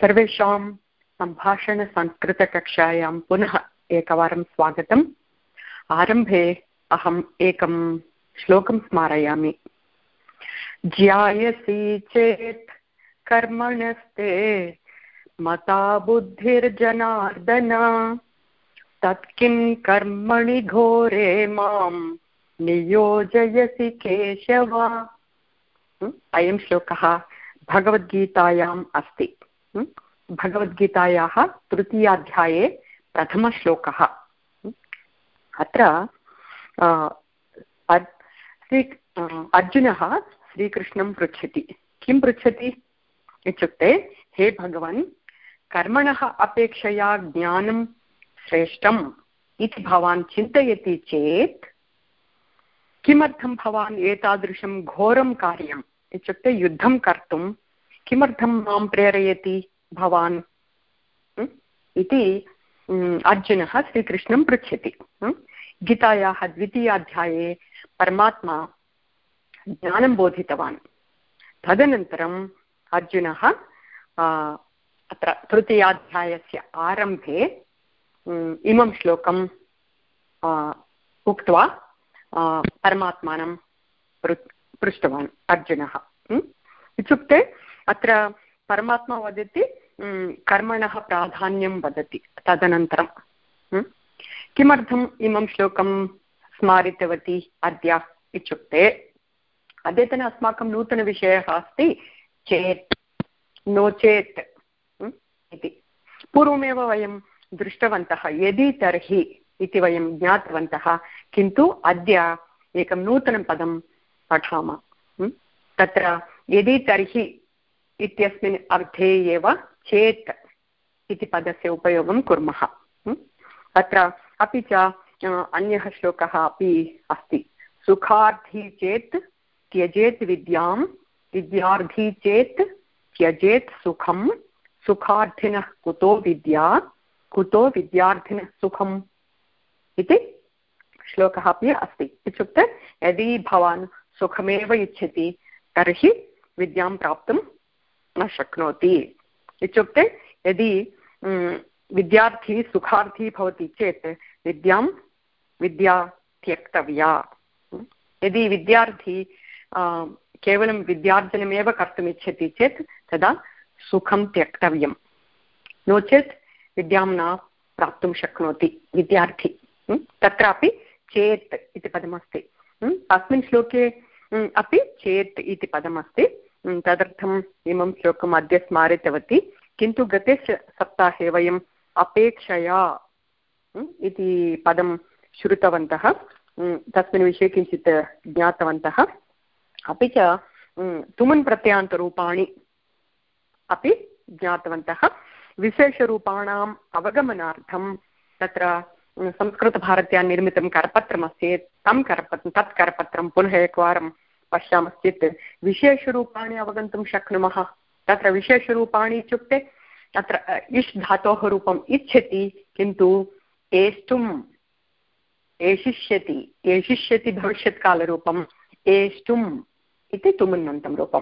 सर्वेषां सम्भाषणसंस्कृतकक्षायां पुनः एकवारं स्वागतम्। आरम्भे अहम् एकं श्लोकं स्मारयामि। ज्यायसि चेत् कर्मणस्ते, मता बुद्धिर्जनार्दन, तत्किं कर्मणि घोरे माँ नियोजयसि केशव। अयं श्लोकः भगवद्गीतायाम् अस्ति। भगवद्गीतायाः तृतीयाध्याये प्रथमश्लोकः। अत्र श्री अर्जुनः श्रीकृष्णं पृच्छति। किं पृच्छति इत्युक्ते, हे भगवन्, कर्मणः अपेक्षया ज्ञानं श्रेष्ठम् इति भवान् चिन्तयति चेत्, किमर्थं भवान् एतादृशं घोरं कार्यम् इत्युक्ते युद्धं कर्तुं किमर्थं माँ प्रेरयति भवान्? इति अर्जुनः श्रीकृष्णं पृच्छति। गीतायाः द्वितीयाध्याये परमात्मा ज्ञानं बोधितवान्। तदनन्तरम् अर्जुनः अत्र तृतीयाध्यायस्य आरम्भे इमं श्लोकं उक्त्वा परमात्मानं पृ, पृष्टवान् अर्जुनः। इत्युक्ते अत्र परमात्मा वदति कर्मणः प्राधान्यं वदति तदनन्तरं। किमर्थम् इमं श्लोकं स्मारितवती अद्य इत्युक्ते, अद्यतन अस्माकं नूतनविषयः अस्ति चेत्, नो चेत् इति। पूर्वमेव वयं दृष्टवन्तः, यदि तर्हि इति वयं ज्ञातवन्तः, किन्तु अद्य एकं नूतनं पदं पठामः। तत्र यदि तर्हि इत्यस्मिन् अर्थे एव चेत् इति पदस्य उपयोगं कुर्मः। अत्र अपि च अन्यः श्लोकः अपि अस्ति। सुखार्थी चेत् त्यजेत् विद्यां, विद्यार्थी चेत् त्यजेत् सुखं, सुखार्थिनः कुतो विद्या, कुतो विद्यार्थिनः सुखम् इति श्लोकः अपि अस्ति। इत्युक्ते यदि भवान् सुखमेव इच्छति तर्हि विद्यां प्राप्तुं न शक्नोति। इत्युक्ते यदि विद्यार्थी सुखार्थी भवति चेत् विद्यां विद्या त्यक्तव्या। यदि विद्यार्थी केवलं विद्यार्जनमेव कर्तुम् इच्छति चेत् तदा सुखं त्यक्तव्यं नो चेत् विद्यां न प्राप्तुं शक्नोति विद्यार्थी। तत्रापि चेत् इति पदमस्ति। अस्मिन् श्लोके अपि चेत् इति पदमस्ति। तदर्थम् इमं श्लोकम् अद्य स्मारितवती, किन्तु गते सप्ताहे वयम् अपेक्षया इति पदं श्रुतवन्तः। तस्मिन् विषये किञ्चित् ज्ञातवन्तः। अपि च तुमुन् प्रत्ययान्तरूपाणि अपि ज्ञातवन्तः। विशेषरूपाणाम् अवगमनार्थं तत्र संस्कृतभारत्या निर्मितं करपत्रमस्ति, तं करपत्रं तत् करपत्रं पुनः एकवारं पश्यामश्चेत् विशेषरूपाणि अवगन्तुं शक्नुमः। तत्र विशेषरूपाणि इत्युक्ते तत्र इष् धातोः रूपम् इच्छति, किन्तु एष्टुम्, एषिष्यति एषिष्यति भविष्यत्कालरूपम्, एष्टुम् इति तुमुन्नन्तं रूपं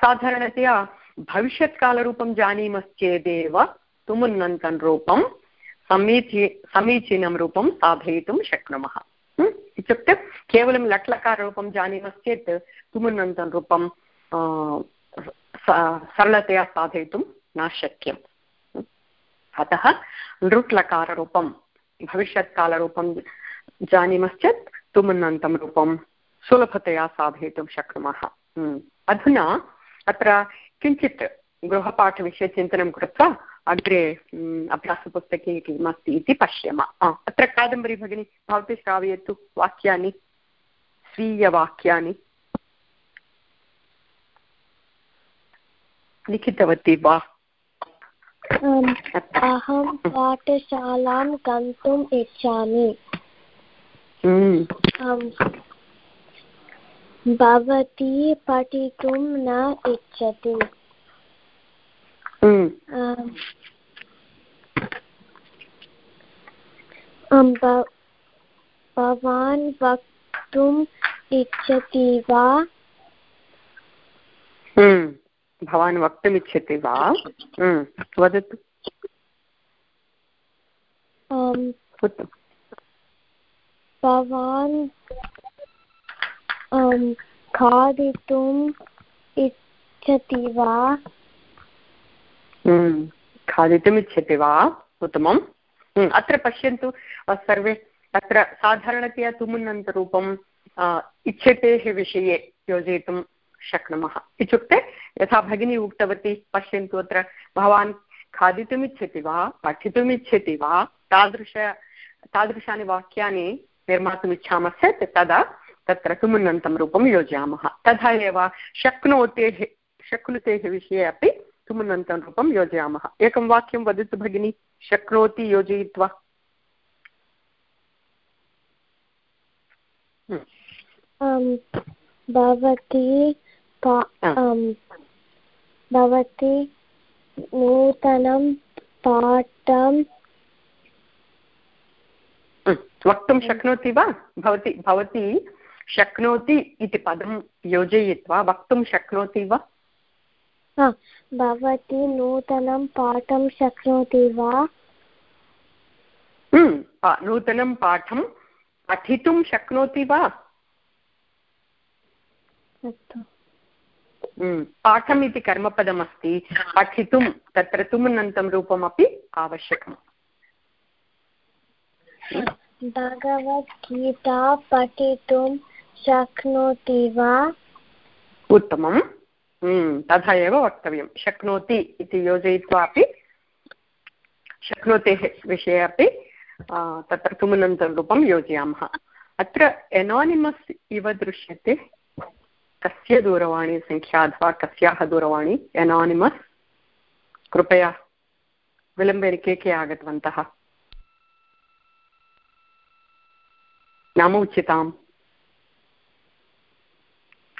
साधारणतया भविष्यत्कालरूपं जानीमश्चेदेव तुमुन्नन्तं रूपं, समीची, समीचीनं रूपं साधयितुं शक्नुमः। इत्युक्ते केवलं लट्लकाररूपं जानीमश्चेत् तुमुन्नन्दनरूपं सरलतया साधयितुं न शक्यम् अतः नृट्लकाररूपं भविष्यत्कालरूपं जानीमश्चेत् तुमुन्नन्तं रूपं सुलभतया साधयितुं शक्नुमः अधुना अत्र किञ्चित् गृहपाठविषये चिन्तनं कृत्वा अग्रे अभ्यासपुस्तके किमस्ति इति पश्यामः। अत्र कादम्बरी भगिनी भवती श्रावयतु वाक्यानि स्वीयवाक्यानि। लिखितवती वा? अहं पाठशालां गन्तुम् इच्छामि। भवती पठितुं न इच्छति। भवान् वक्तुम् इच्छति वा? भवान् वक्तुमिच्छति वा? वदतु। भवान् खादितुम् इच्छति वा? खादितुम् इच्छति वा? उत्तमम्। अत्र पश्यन्तु सर्वे, अत्र साधारणतया तुमुन्नन्तरूपम् इच्छतेः विषये योजयितुं शक्नुमः। इत्युक्ते, यथा भगिनी उक्तवती, पश्यन्तु अत्र, भवान् खादितुम् इच्छति वा? पठितुम् इच्छति वा? तादृश, तादृशानि वाक्यानि निर्मातुम् तदा तत्र तुमुन्नन्तं रूपं योजयामः। तथा एव शक्नोतेः, शक्नुतेः विषये अपि तुमुन्नन्तं रूपं योजयामः। एकं वाक्यं वदतु भगिनि शक्नोति योजयित्वा? भवती भवती नूतनं पाठं वक्तुं शक्नोति वा? भवती भवती शक्नोति इति पदं योजयित्वा वक्तुं शक्नोति वा? भवती नूतनं पाठं शक्नोति वा? नूतनं पाठं पठितुं शक्नोति वा? पाठम् इति कर्मपदमस्ति पठितुं तत्र तुमनन्तं रूपमपि आवश्यकम्। भगवद्गीता पठितुं शक्नोति वा? उत्तमं तथा एव वक्तव्यं। शक्नोति इति योजयित्वा अपि शक्नोतेः विषये अपि तत्र तुमनन्तं रूपं योजयामः। अत्र एनानिमस् इव दृश्यते। कस्य दूरवाणीसङ्ख्या अथवा कस्याः दूरवाणी एनानिमस् कृपया विलम्बेन के के आगतवन्तः? नाम उच्यताम्।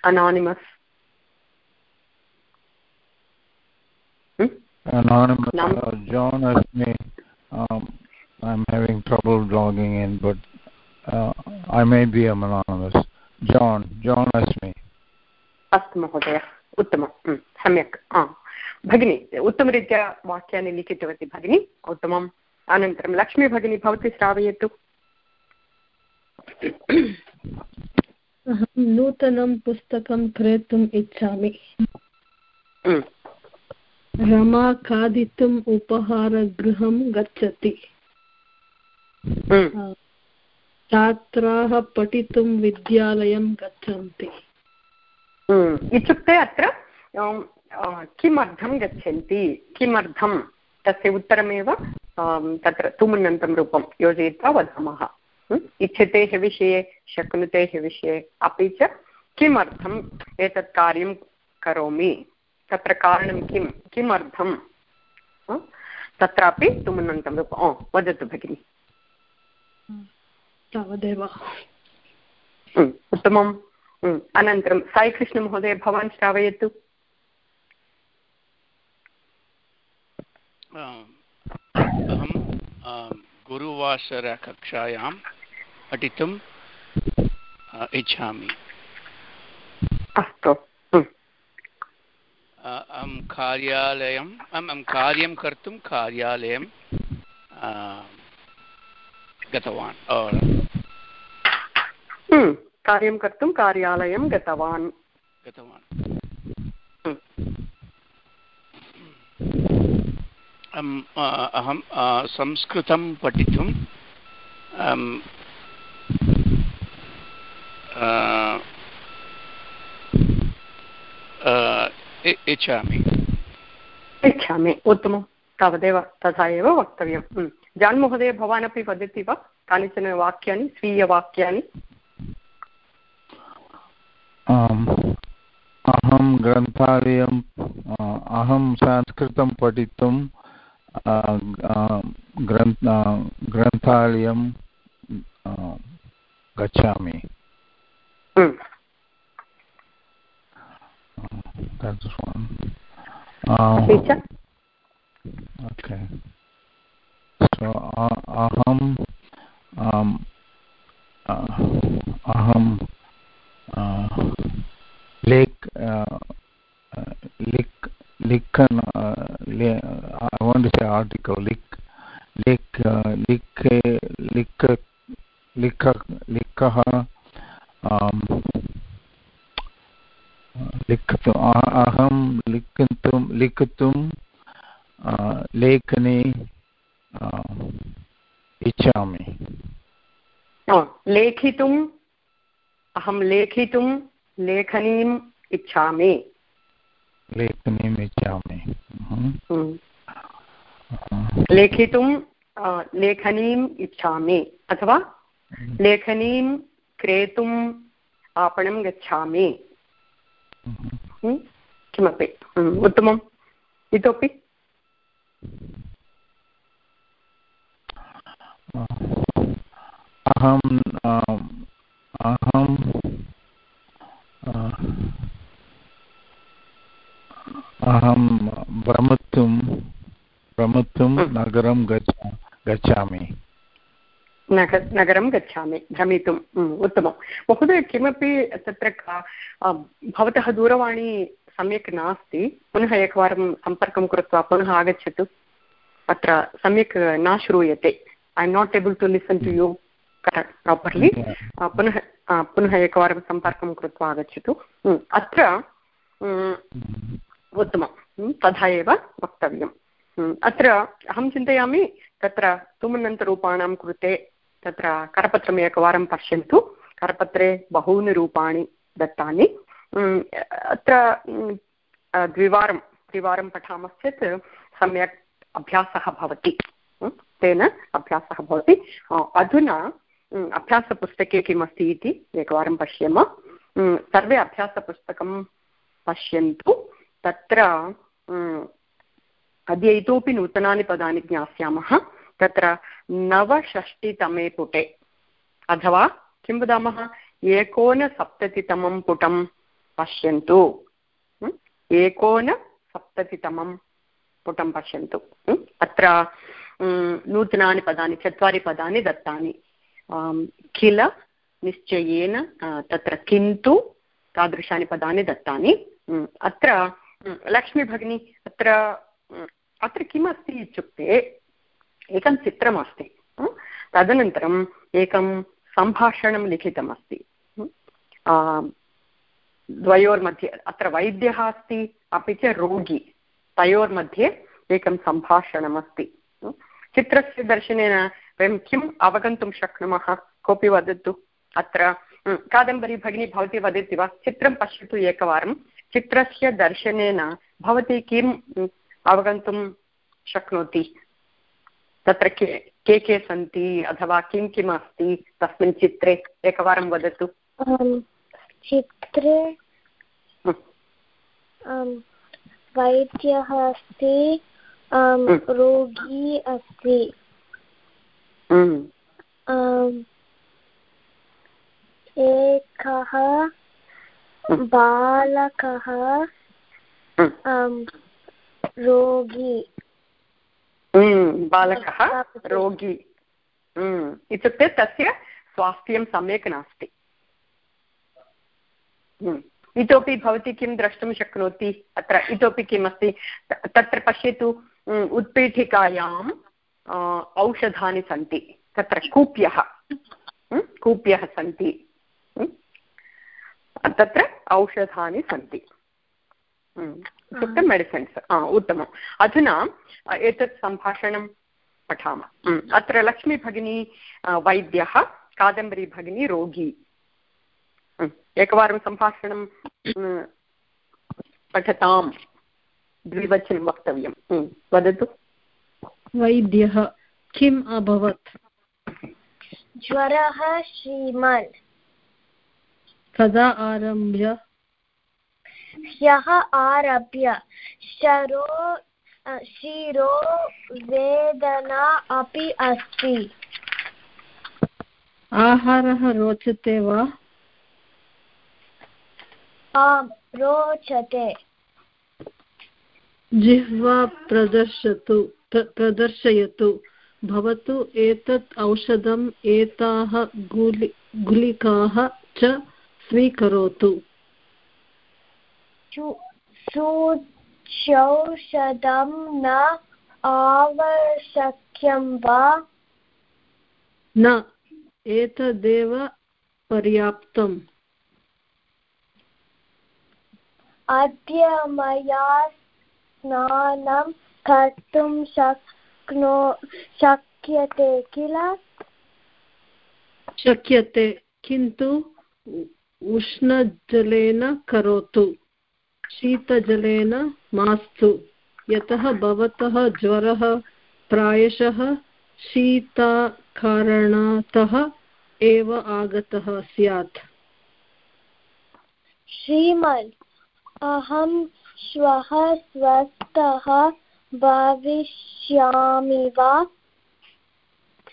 अनानिमस् Anonymous, uh, John asked me, um, I'm having trouble logging in, but uh, I may be anonymous. John, John asked me. अस्तु महोदय उत्तमं सम्यक् भगिनी उत्तमरीत्या वाक्यानि लिखितवती भगिनी उत्तमम् अनन्तरं लक्ष्मी भगिनी भवती श्रावयतु अहं नूतनं पुस्तकं क्रेतुम् इच्छामि रमा खादितुम् उपहारगृहं गच्छति। छात्राः पठितुं विद्यालयं गच्छन्ति। इत्युक्ते अत्र किमर्थं गच्छन्ति? किमर्थं? तस्य उत्तरमेव तत्र तुमुन्नन्तं रूपं योजयित्वा वदामः। इच्छतेः विषये शक्नुतेः विषये अपि च किमर्थम् एतत् कार्यं करोमि? तत्र कारणं किं किमर्थं तत्रापि तुमुन्नन्तं रूपम् ओ वदतु भगिनि। तावदेव। उत्तमम्। अनन्तरं साईकृष्णमहोदय भवान् श्रावयतु। अहं गुरुवासरकक्षायां पठितुम् इच्छामि। अस्तु। अहं कार्यालयम् अहं कार्यं कर्तुं कार्यालयं गतवान् कार्यं कर्तुं कार्यालयं गतवान् गतवान् अहं संस्कृतं पठितुं इच्छामि। इच्छामि उत्तमं। तावदेव तथा एव वक्तव्यं जान् महोदय भवानपि वदति वा? कानिचन वाक्यानि स्वीयवाक्यानि? अहं ग्रन्थालयं अहं संस्कृतं पठितुं ग्रन्थ ग्रन्थालयं गच्छामि। That's one. Um, okay. So uh, aham um, uh, aham uh, लेख लिख लिखन् I want to say article लिख लिख लिख लिख लिख लिखः लिखतु अहं लिखितुं लिखितुं लेखने इच्छामि। लेखितुम् अहं लेखितुं लेखनीम् इच्छामि। लेखनीम् इच्छामि। हम्म। लेखितुं लेखनीम् इच्छामि। अथवा लेखनीं क्रेतुम् आपणं गच्छामि। हम्म। किमपि। उत्तमम् इतोपि अहम् अहं अहं भ्रमितुं भ्रमितुं नगरं गच्छ गच्छामि नगरं गच्छामि, भ्रमितुम् उत्तमं। महोदय, किमपि तत्र भवतः दूरवाणी सम्यक् नास्ति, पुनः एकवारं सम्पर्कं कृत्वा पुनः आगच्छतु। अत्र सम्यक् न श्रूयते। I am not able to listen to you properly पुनः पुनः एकवारं सम्पर्कं कृत्वा आगच्छतु। अत्र उत्तमं तथा एव वक्तव्यम्। अत्र अहं चिन्तयामि, तत्र तुमनन्तरूपाणां कृते तत्र करपत्रम् एकवारं पश्यन्तु। करपत्रे बहूनि रूपाणि दत्तानि। अत्र द्विवारं त्रिवारं पठामश्चेत् सम्यक् अभ्यासः भवति। तेन अभ्यासः भवति। अधुना अभ्यासपुस्तके किमस्ति इति एकवारं पश्येम। सर्वे अभ्यासपुस्तकं पश्यन्तु। तत्र अद्य इतोपि नूतनानि पदानि ज्ञास्यामः। तत्र नवषष्टितमे पुटे। अथवा किं वदामः? एकोनसप्ततितमं पुटं पश्यन्तु। एकोनसप्ततितमं पुटं पश्यन्तु। अत्र नूतनानि पदानि, चत्वारि पदानि दत्तानि। किल निश्चयेन तत्र किन्तु तादृशानि पदानि दत्तानि। अत्र लक्ष्मीभगिनी, अत्र अत्र किमस्ति इत्युक्ते एकं चित्रमस्ति तदनन्तरम् एकं सम्भाषणं लिखितमस्ति द्वयोर्मध्ये, अत्र वैद्यः अस्ति, अपि च रोगी, तयोर्मध्ये एकं सम्भाषणमस्ति चित्रस्य दर्शनेन वयं किम् अवगन्तुं शक्नुमः? कोऽपि वदतु, अत्र कादम्बरी भगिनी भवती वदति वा? चित्रं पश्यतु एकवारं, चित्रस्य दर्शनेन भवती किम् अवगन्तुं शक्नोति? तत्र के के के सन्ति अथवा किं किम् अस्ति तस्मिन् चित्रे एकवारं वदतु। चित्रे वैद्यः अस्ति रोगी अस्ति। एकः बालकः रोगी। बालकः रोगी। इत्युक्ते तस्य स्वास्थ्यं सम्यक् नास्ति। इतोपि भवती किं द्रष्टुं शक्नोति? अत्र इतोपि किम् अस्ति तत्र पश्यतु उत्पीठिकायाम् औषधानि सन्ति। तत्र कूप्यः। कूप्यः सन्ति। तत्र औषधानि सन्ति। इत्युक्ते मेडिसिन्स्. उत्तमम्. अधुना एतत् सम्भाषणं पठामः. अत्र लक्ष्मीभगिनी वैद्यः कादम्बरी भगिनी रोगी एकवारं सम्भाषणं पठतां द्विवचनं वक्तव्यं वदतु. वैद्यः किम् अभवत्? ज्वरः श्रीमान्। कदा आरभ्य? ह्यः आरभ्य। शरो शिरो वेदना अपि अस्ति। आहारः रोचते वा? आम् रोचते। जिह्वा प्रदर्शतु प्रदर्शयतु। भवतु एतत् औषधम् एताः गुलि गुलिकाः च स्वीकरोतु। चौषधं न आवश्यक्यं वा? न एतदेव पर्याप्तम्। अद्य मया स्नानं कर्तुं शक्नो शक्यते किल? शक्यते किन्तु उष्णजलेन करोतु। शीतजलेन मास्तु। यतः भवतः ज्वरः प्रायशः शीतकारणतः एव आगतः स्यात्। श्रीमन् अहं श्वः स्वस्थः भविष्यामि वा?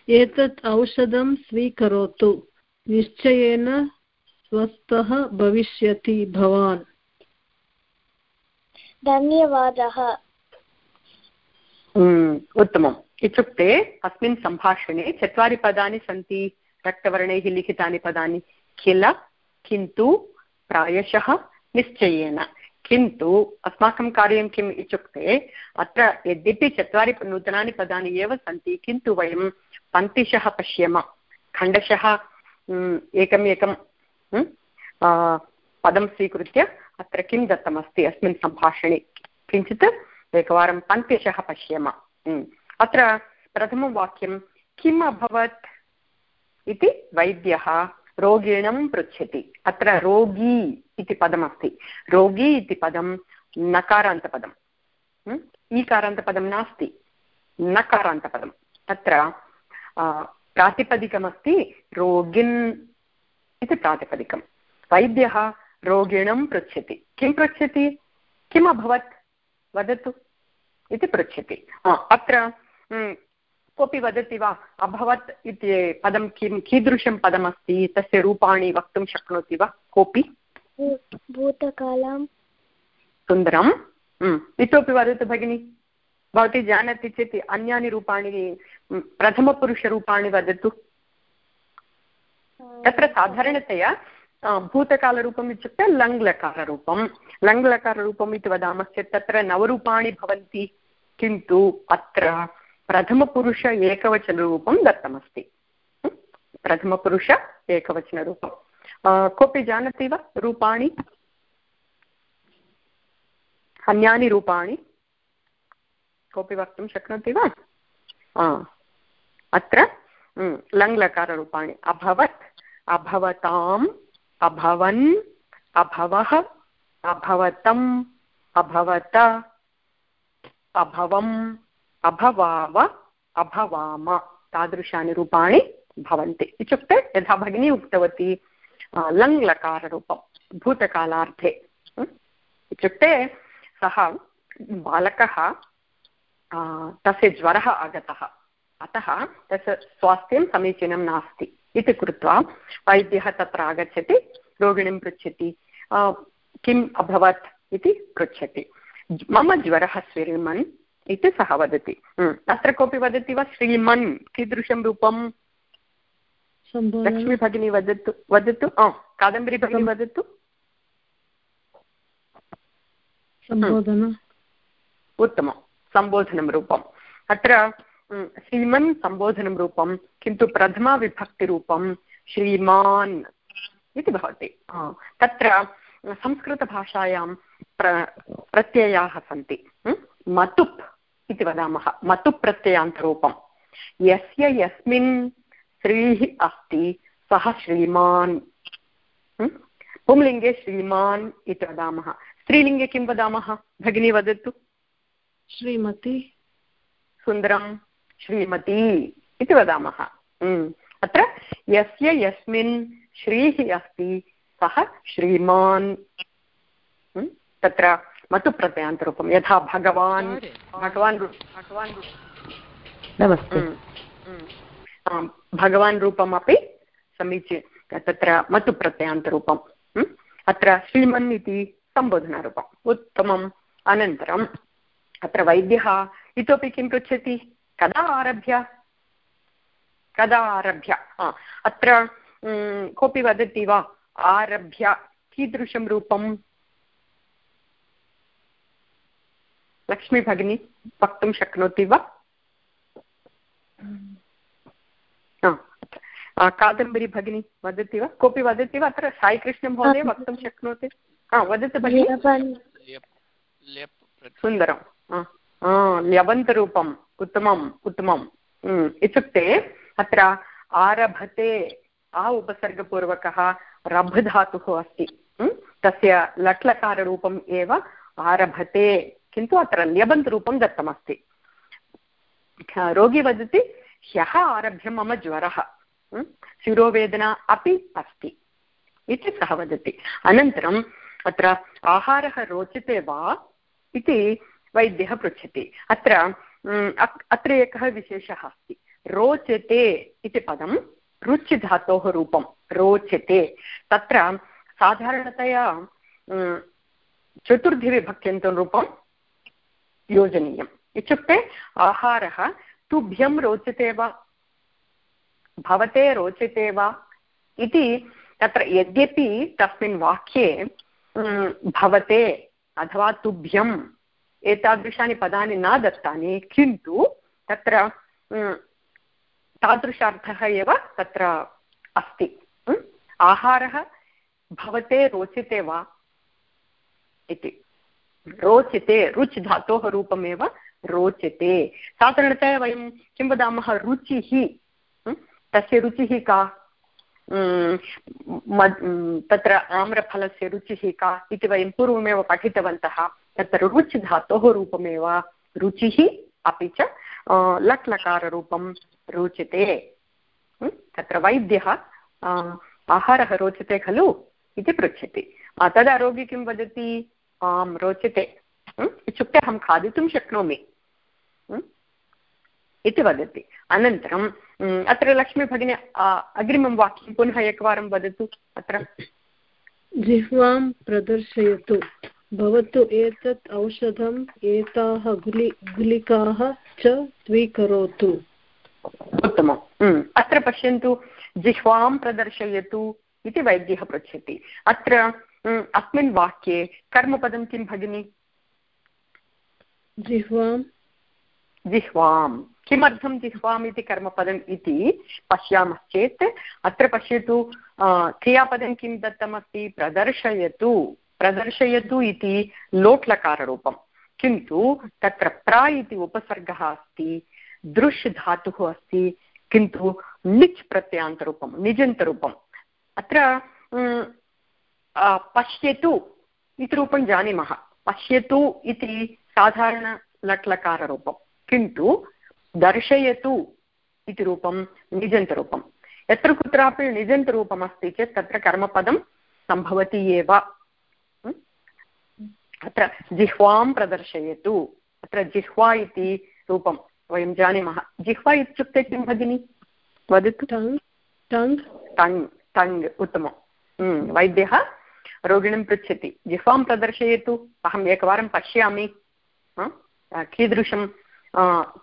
एतत् औषधं स्वीकरोतु। निश्चयेन स्वस्थः भविष्यति भवान्। धन्यवादः। उत्तमम्। इत्युक्ते, अस्मिन् सम्भाषणे चत्वारि पदानि सन्ति, रक्तवर्णैः लिखितानि पदानि, किल, किन्तु, प्रायशः, निश्चयेन। किन्तु, अस्माकं कार्यं किम् इत्युक्ते, अत्र यद्यपि चत्वारि नूतनानि पदानि एव सन्ति, किन्तु वयं पङ्क्तिशः पश्येम। खण्डशः एकम् एकं पदं स्वीकृत्य अत्र किं दत्तमस्ति? अस्मिन् सम्भाषणे किञ्चित् एकवारं पङ्क्तिशः पश्येम। अत्र प्रथमं वाक्यं किम् अभवत् इति वैद्यः रोगिणं पृच्छति। अत्र रोगी इति पदमस्ति। रोगी इति पदं नकारान्तपदम्। ईकारान्तपदं नास्ति। नकारान्तपदम्। तत्र प्रातिपदिकमस्ति रोगिन् इति प्रातिपदिकं वैद्यः रोगिणं पृच्छति। किं पृच्छति? किम् अभवत्? वदतु। इति पृच्छति। अत्र कोऽपि वदति वा? अभवत् इति पदं किं कीदृशं पदमस्ति? तस्य रूपाणि वक्तुं शक्नोति वा? कोऽपि? भूतकालं सुन्दरम्। इतोपि वदतु भगिनि। भवती जानाति चेत् अन्यानि रूपाणि प्रथमपुरुषरूपाणि वदतु। तत्र साधारणतया भूतकालरूपम् इत्युक्ते लङ्लकाररूपं लङ्लकाररूपम् इति वदामश्चेत् तत्र नवरूपाणि भवन्ति, किन्तु अत्र प्रथमपुरुष एकवचनरूपं दत्तमस्ति। प्रथमपुरुष एकवचनरूपं कोऽपि जानाति वा रूपाणि? अन्यानि रूपाणि? कोऽपि वक्तुं शक्नोति वा? अत्र लङ्लकाररूपाणि। अभवत्, अभवताम् अभवन्, अभवः, अभवतम्, अभवत, अभवम्, अभवाव, अभवाम तादृशानि रूपाणि भवन्ति। इत्युक्ते यथा भगिनी उक्तवती लङ्लकाररूपं भूतकालार्थे। इत्युक्ते सः बालकः तस्य ज्वरः आगतः। अतः तस्य स्वास्थ्यं समीचीनं नास्ति। इति कृत्वा वैद्यः तत्र आगच्छति रोगिणीं पृच्छति किम् अभवत् इति पृच्छति। मम ज्वरः श्रीमन् इति सः वदति। अत्र कोऽपि वदति वा? श्रीमन् कीदृशं रूपं? लक्ष्मी भगिनी वदतु वदतु। कादम्बरी भगिनी वदतु। उत्तमं सम्बोधनं रूपम्। अत्र श्रीमन् सम्बोधनं रूपं किन्तु प्रथमाविभक्तिरूपं श्रीमान् इति भवति तत्र संस्कृतभाषायां प्र प्रत्ययाः सन्ति मतुप् इति वदामः मतुप् प्रत्ययान्तरूपं यस्य यस्मिन् स्त्रीः अस्ति सः श्रीमान् पुंलिङ्गे श्रीमान् इति वदामः स्त्रीलिङ्गे किं वदामः भगिनी वदतु श्रीमती सुन्दरं श्रीमती इति वदामः। अत्र यस्य यस्मिन् श्रीः अस्ति सः श्रीमान्। तत्र मतुप्रत्ययान्तरूपं यथा भगवान् भगवान् नमस्ते। भगवान् रूपमपि समीचीन तत्र मतुप्रत्ययान्तरूपम् अत्र श्रीमन् इति सम्बोधनारूपम्। उत्तमम् अनन्तरम् अत्र वैद्यः इतोपि किं पृच्छति? कदा आरभ्य? कदा आरभ्य? अत्र कोऽपि वदति वा? आरभ्य कीदृशं रूपं? लक्ष्मी भगिनी वक्तुं शक्नोति वा? कादम्बरी भगिनी वदति वा? कोऽपि वदति वा? अत्र साईकृष्णमहोदय वक्तुं शक्नोति? हा वदतु भगिनि। सुन्दरं। ल्यबन्तरूपम् उत्तमम् उत्तमम्। इत्युक्ते अत्र आरभते, आ उपसर्गपूर्वकः रभ् धातुः अस्ति तस्य लट्लकाररूपम् एव आरभते, किन्तु अत्र ल्यबन्तरूपं दत्तमस्ति। रोगी वदति, ह्यः आरभ्य मम ज्वरः। शिरोवेदना अपि अस्ति इति सः वदति। अनन्तरम् अत्र आहारः रोचते वा इति वैद्यः पृच्छति। अत्र अत्र एकः विशेषः अस्ति। रोचते इति पदं रुच् धातोः रूपं, रोचते। तत्र साधारणतया चतुर्धिविभक्त्यन्तं रूपं योजनीयम्। इत्युक्ते आहारः तुभ्यं रोचते वा? भवते रोचते वा? इति तत्र यद्यपि तस्मिन् वाक्ये भवते अथवा तुभ्यम् एतादृशानि पदानि न दत्तानि, किन्तु तत्र तादृशार्थः एव तत्र अस्ति। आहारः भवते रोचते वा इति। रोचते रुच् धातोः रूपमेव रोचते। साधारणतया वयं किं वदामः, रुचिः? तस्य रुचिः का? तत्र आम्रफलस्य रुचिः का? इति वयं पूर्वमेव पठितवन्तः। तत्र रुच् धातोः रूपमेव रुचिः अपि च लट् लकाररूपं रोचते। तत्र वैद्यः आहारः रोचते खलु इति पृच्छति। तदा रोगी किं वदति? आं रोचते। इत्युक्ते अहं खादितुं शक्नोमि। इति वदति। अनन्तरम् अत्र लक्ष्मीभगिनी अग्रिमं वाक्यं पुनः एकवारं वदतु अत्र। जिह्वां प्रदर्शयतु। भवतु एतत् औषधम् एताः गुलि गुलिकाः च स्वीकरोतु। उत्तमम्। अत्र पश्यन्तु जिह्वां प्रदर्शयतु इति वैद्यः पृच्छति। अत्र अस्मिन् वाक्ये कर्मपदं किं भगिनि? जिह्वां जिह्वां किमर्थं जिह्वाम् इति कर्मपदम् इति पश्यामश्चेत् अत्र पश्यतु क्रियापदं किं दत्तमस्ति? प्रदर्शयतु। प्रदर्शयतु इति लोट्लकाररूपं। किन्तु तत्र प्र इति उपसर्गः अस्ति, दृश् धातुः अस्ति, किन्तु लिच् प्रत्ययान्तरूपं निजन्तरूपम् अत्र पश्यतु इति रूपं जानीमः। पश्यतु इति साधारणलट्लकाररूपं किन्तु दर्शयतु इति रूपं निजन्तरूपं। यत्र कुत्रापि निजन्तरूपमस्ति चेत् तत्र कर्मपदं सम्भवति एव। अत्र जिह्वां प्रदर्शयतु। अत्र जिह्वा इति रूपं वयं जानीमः। जिह्वा इत्युक्ते किं भगिनि? वदतु। टङ् टङ्? टङ् उत्तमं हम्म, वैद्यः रोगिणीं पृच्छति जिह्वां प्रदर्शयतु। अहम् एकवारं पश्यामि। कीदृशं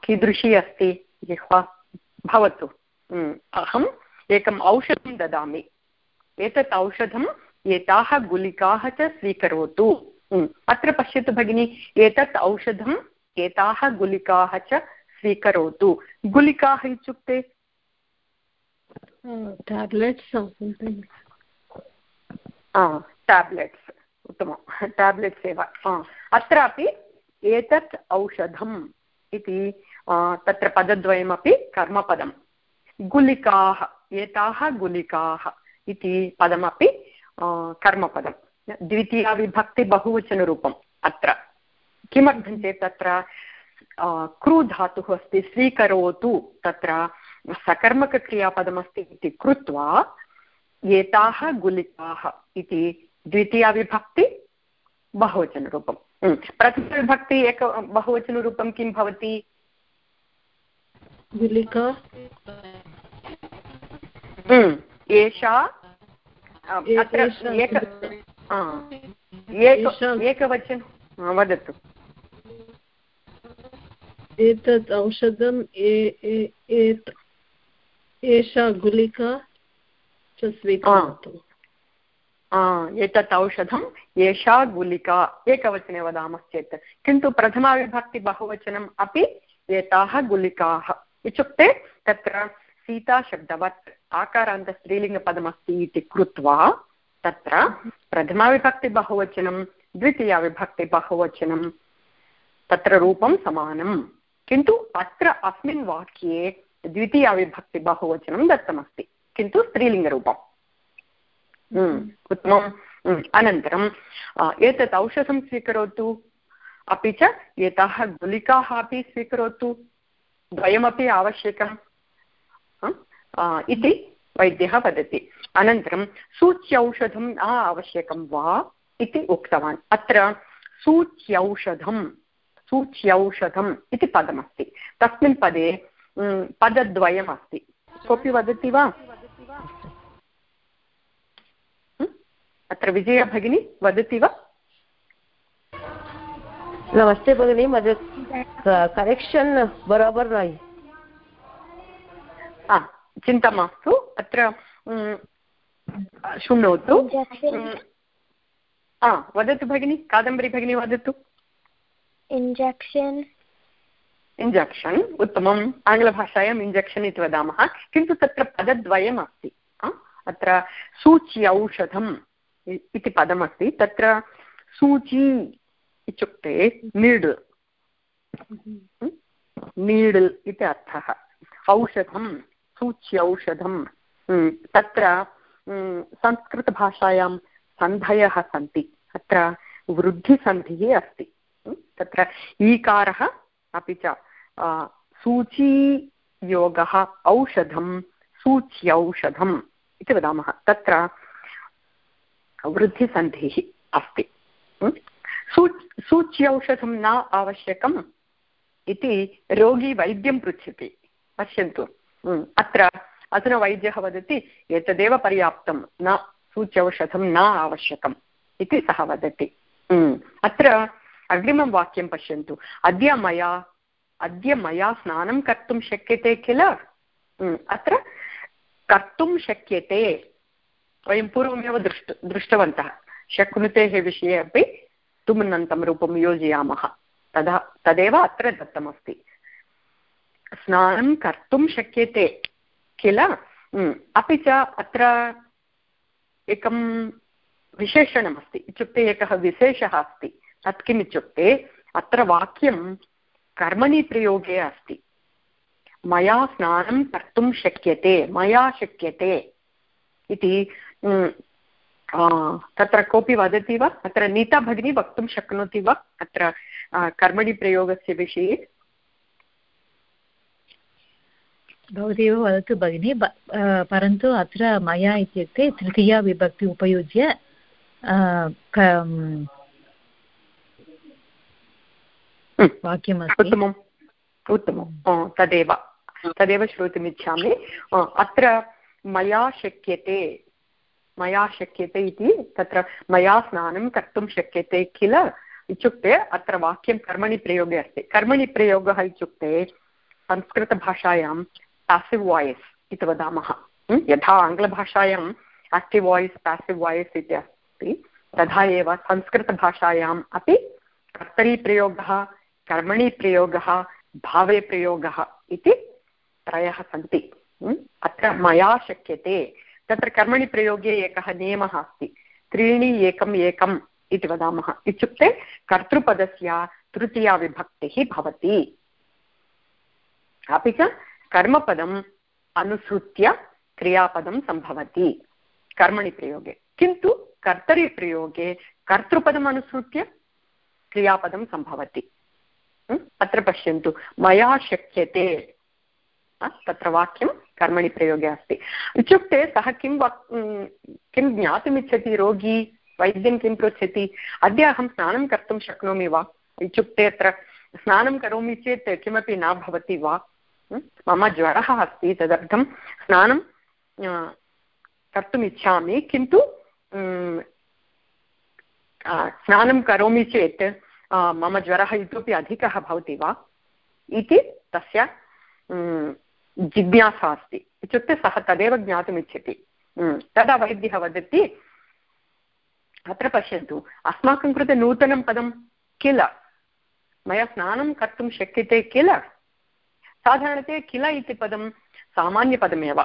कीदृशी अस्ति जिह्वा? भवतु। हम्म, अहम् एकम् औषधं ददामि। एतत् औषधम् एताः गुलिकाः च स्वीकरोतु। अत्र पश्यतु भगिनि एतत् औषधम् एताः गुलिकाः च स्वीकरोतु। गुलिकाः इत्युक्ते? टेब्लेट्स् टेब्लेट्स् उत्तमं। टेब्लेट्स् एव। अत्रापि एतत् औषधम् इति तत्र पदद्वयमपि कर्मपदं गुलिकाः एताः गुलिकाः इति पदमपि कर्मपदम्। द्वितीयाविभक्तिबहुवचनरूपम् अत्र। किमर्थं चेत् तत्र क्रू धातुः अस्ति स्वीकरोतु तत्र सकर्मकक्रियापदमस्ति इति कृत्वा एताः गुलिकाः इति द्वितीयाविभक्ति बहुवचनरूपं प्रथमविभक्ति एक बहुवचनरूपं किं भवति? गुलिका। एषा अत्र एक एकवचन वदतु एतत् औषधम् एषा गुलिका च स्वीकरोतु एतत् औषधम् एषा गुलिका एकवचने वदामश्चेत् किन्तु प्रथमाविभक्ति बहुवचनम् अपि एताः गुलिकाः इत्युक्ते तत्र सीताशब्दवत् आकारान्तस्त्रीलिङ्गपदमस्ति इति कृत्वा तत्र प्रथमाविभक्तिबहुवचनं, द्वितीयाविभक्तिबहुवचनं तत्र रूपं समानं किन्तु अत्र अस्मिन् वाक्ये द्वितीयाविभक्तिबहुवचनं दत्तमस्ति। किन्तु स्त्रीलिङ्गरूपम्। उत्तमम्। अनन्तरम् एतत् औषधं स्वीकरोतु, अपि च एताः गुलिकाः अपि स्वीकरोतु, द्वयमपि आवश्यकम् इति वैद्यः वदति। अनन्तरं सूच्यौषधं न आवश्यकं वा इति उक्तवान्। अत्र सूच्यौषधं सूच्यौषधम् इति पदमस्ति। तस्मिन् पदे पदद्वयमस्ति। कोऽपि वदति वा? अत्र विजया भगिनी वदति वा? नमस्ते भगिनी मज़े करेक्षन् बराबर् नै चिन्ता मास्तु। अत्र शृणोतु वदतु भगिनि कादम्बरी भगिनी वदतु। इञ्जेक्षन् इञ्जेक्षन् उत्तमम्। आङ्ग्लभाषायाम् इञ्जेक्षन् इति वदामः। किन्तु तत्र पदद्वयम् अस्ति अत्र सूचि औषधम् इति पदमस्ति। तत्र सूची इत्युक्ते नीड्ल् नीड्ल् इति अर्थः। औषधं सूच्यौषधं तत्र संस्कृतभाषायां सन्धयः सन्ति। अत्र वृद्धिसन्धिः अस्ति। तत्र ईकारः अपि च सूचीयोगः औषधं, सूच्यौषधम् इति वदामः। तत्र वृद्धिसन्धिः अस्ति। सूच्, सूच्यौषधं न आवश्यकम् इति रोगी वैद्यं पृच्छति। पश्यन्तु। अत्र अधुना वैद्यः वदति, एतदेव पर्याप्तं, न सूच्यौषधं न आवश्यकम् इति सः वदति। अत्र अग्रिमं वाक्यं पश्यन्तु। अद्य मया अद्य मया स्नानं कर्तुं शक्यते किल? अत्र कर्तुं शक्यते। वयं पूर्वमेव दृष्ट, दृष्टवन्तः। शक्नुतेः विषये अपि तुमन्तं रूपं योजयामः। तदा, तदेव अत्र दत्तमस्ति। स्नानं कर्तुं शक्यते। किल अपि च अत्र एकं विशेषणमस्ति, इत्युक्ते एकः विशेषः अस्ति। तत् किम् इत्युक्ते अत्र वाक्यं कर्मणि प्रयोगे अस्ति। मया स्नानं कर्तुं शक्यते, मया शक्यते इति तत्र कोऽपि वदति वा? अत्र नीता भगिनी वक्तुं शक्नोति वा? अत्र कर्मणि प्रयोगस्य विषये? भवती एव वदतु भगिनि परन्तु अत्र मया इत्युक्ते तृतीया विभक्ति उपयुज्य वाक्यमस्ति। उत्तमम्। उत्तमं तदेव। तदेव श्रोतुमिच्छामि। अत्र मया शक्यते मया शक्यते इति तत्र मया स्नानं कर्तुं शक्यते किल इत्युक्ते अत्र वाक्यं कर्मणि प्रयोगे अस्ति। कर्मणि प्रयोगः इत्युक्ते संस्कृतभाषायां पासिव् वाय्स् इति वदामः। यथा आङ्ग्लभाषायाम् आक्टिव् वाय्स् पासिव् वाय्स् इति अस्ति तथा एव संस्कृतभाषायाम् अपि कर्तरीप्रयोगः कर्मणि प्रयोगः भावे प्रयोगः इति त्रयः सन्ति। अत्र मया शक्यते। तत्र कर्मणि प्रयोगे एकः नियमः अस्ति। त्रीणि एकम् एकम् इति वदामः। इत्युक्ते कर्तृपदस्य तृतीया विभक्तिः भवति। अपि च कर्मपदम् अनुसृत्य क्रियापदं सम्भवति, कर्मणि प्रयोगे। किन्तु कर्तरिप्रयोगे कर्तृपदम् अनुसृत्य क्रियापदं सम्भवति। अत्र पश्यन्तु। मया शक्यते। तत्र वाक्यं कर्मणि प्रयोगे अस्ति। इत्युक्ते सः किं वक् किं ज्ञातुमिच्छति रोगी? वैद्यं किं पृच्छति? अद्य अहं स्नानं कर्तुं शक्नोमि वा? इत्युक्ते अत्र स्नानं करोमि चेत् किमपि न भवति वा? मम ज्वरः अस्ति तदर्थं स्नानं कर्तुम् इच्छामि किन्तु स्नानं करोमि चेत् मम ज्वरः इतोपि अधिकः भवति वा इति तस्य जिज्ञासा अस्ति इत्युक्ते सः तदेव ज्ञातुमिच्छति तदा वैद्यः वदति अत्र पश्यन्तु अस्माकं कृते नूतनं पदं किल मया स्नानं कर्तुं शक्यते किल साधारणतया किल इति पदं सामान्यपदमेव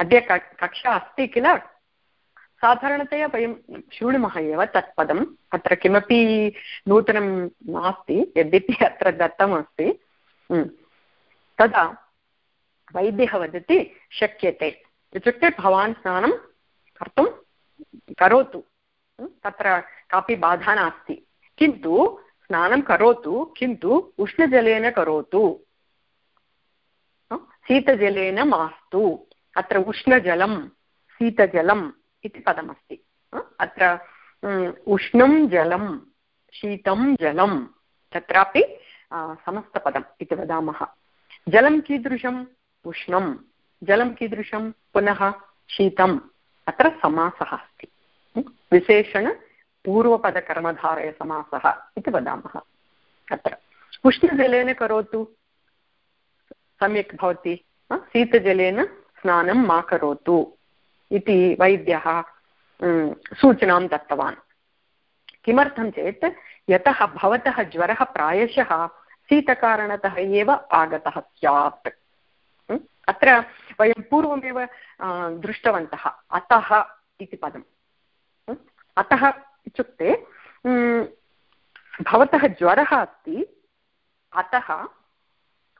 अद्य कक्षा अस्ति किल साधारणतया वयं शृणुमः एव तत् पदम् अत्र किमपि नूतनं नास्ति यद्यपि अत्र दत्तमस्ति तदा वैद्यः वदति शक्यते इत्युक्ते भवान् स्नानं कर्तुं करोतु तत्र कापि बाधा नास्ति किन्तु स्नानं करोतु किन्तु उष्णजलेन करोतु शीतजलेन मास्तु। अत्र उष्णजलं शीतजलम् इति पदमस्ति। अत्र उष्णं जलं, शीतं जलं, तत्रापि समस्तपदम् इति वदामः। जलं कीदृशम्? उष्णं। जलं कीदृशं? पुनः शीतम्। अत्र समासः अस्ति। विशेषणपूर्वपदकर्मधारयसमासः इति वदामः। अत्र। उष्णजलेन करोतु। सम्यक् भवति शीतजलेन स्नानं मा करोतु इति वैद्यः सूचनां दत्तवान्। किमर्थं चेत्, यतः भवतः ज्वरः प्रायशः शीतकारणतः एव आगतः स्यात्। अत्र वयं पूर्वमेव दृष्टवन्तः, अतः इति पदम्। अतः इत्युक्ते भवतः ज्वरः अस्ति, अतः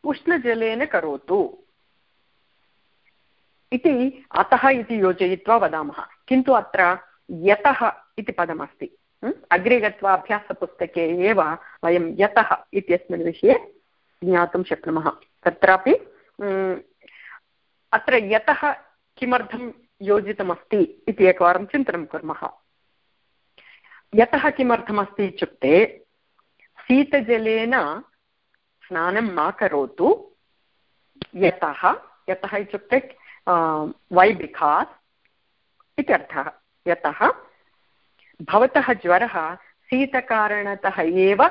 उष्णजलेन करोतु। इति अतः इति योजयित्वा वदामः। किन्तु अत्र यतः इति पदमस्ति। अग्रे गत्वा अभ्यासपुस्तके एव वयं यतः इत्यस्मिन् विषये ज्ञातुं शक्नुमः। तत्रापि अत्र यतः किमर्थं योजितमस्ति इति एकवारं चिन्तनं कुर्मः। यतः किमर्थमस्ति इत्युक्ते, शीतजलेन स्नानं मा करोतु। यतः यतः इत्युक्ते वै बिकास् इति अर्थः यतः भवतः ज्वरः शीतकारणतः एव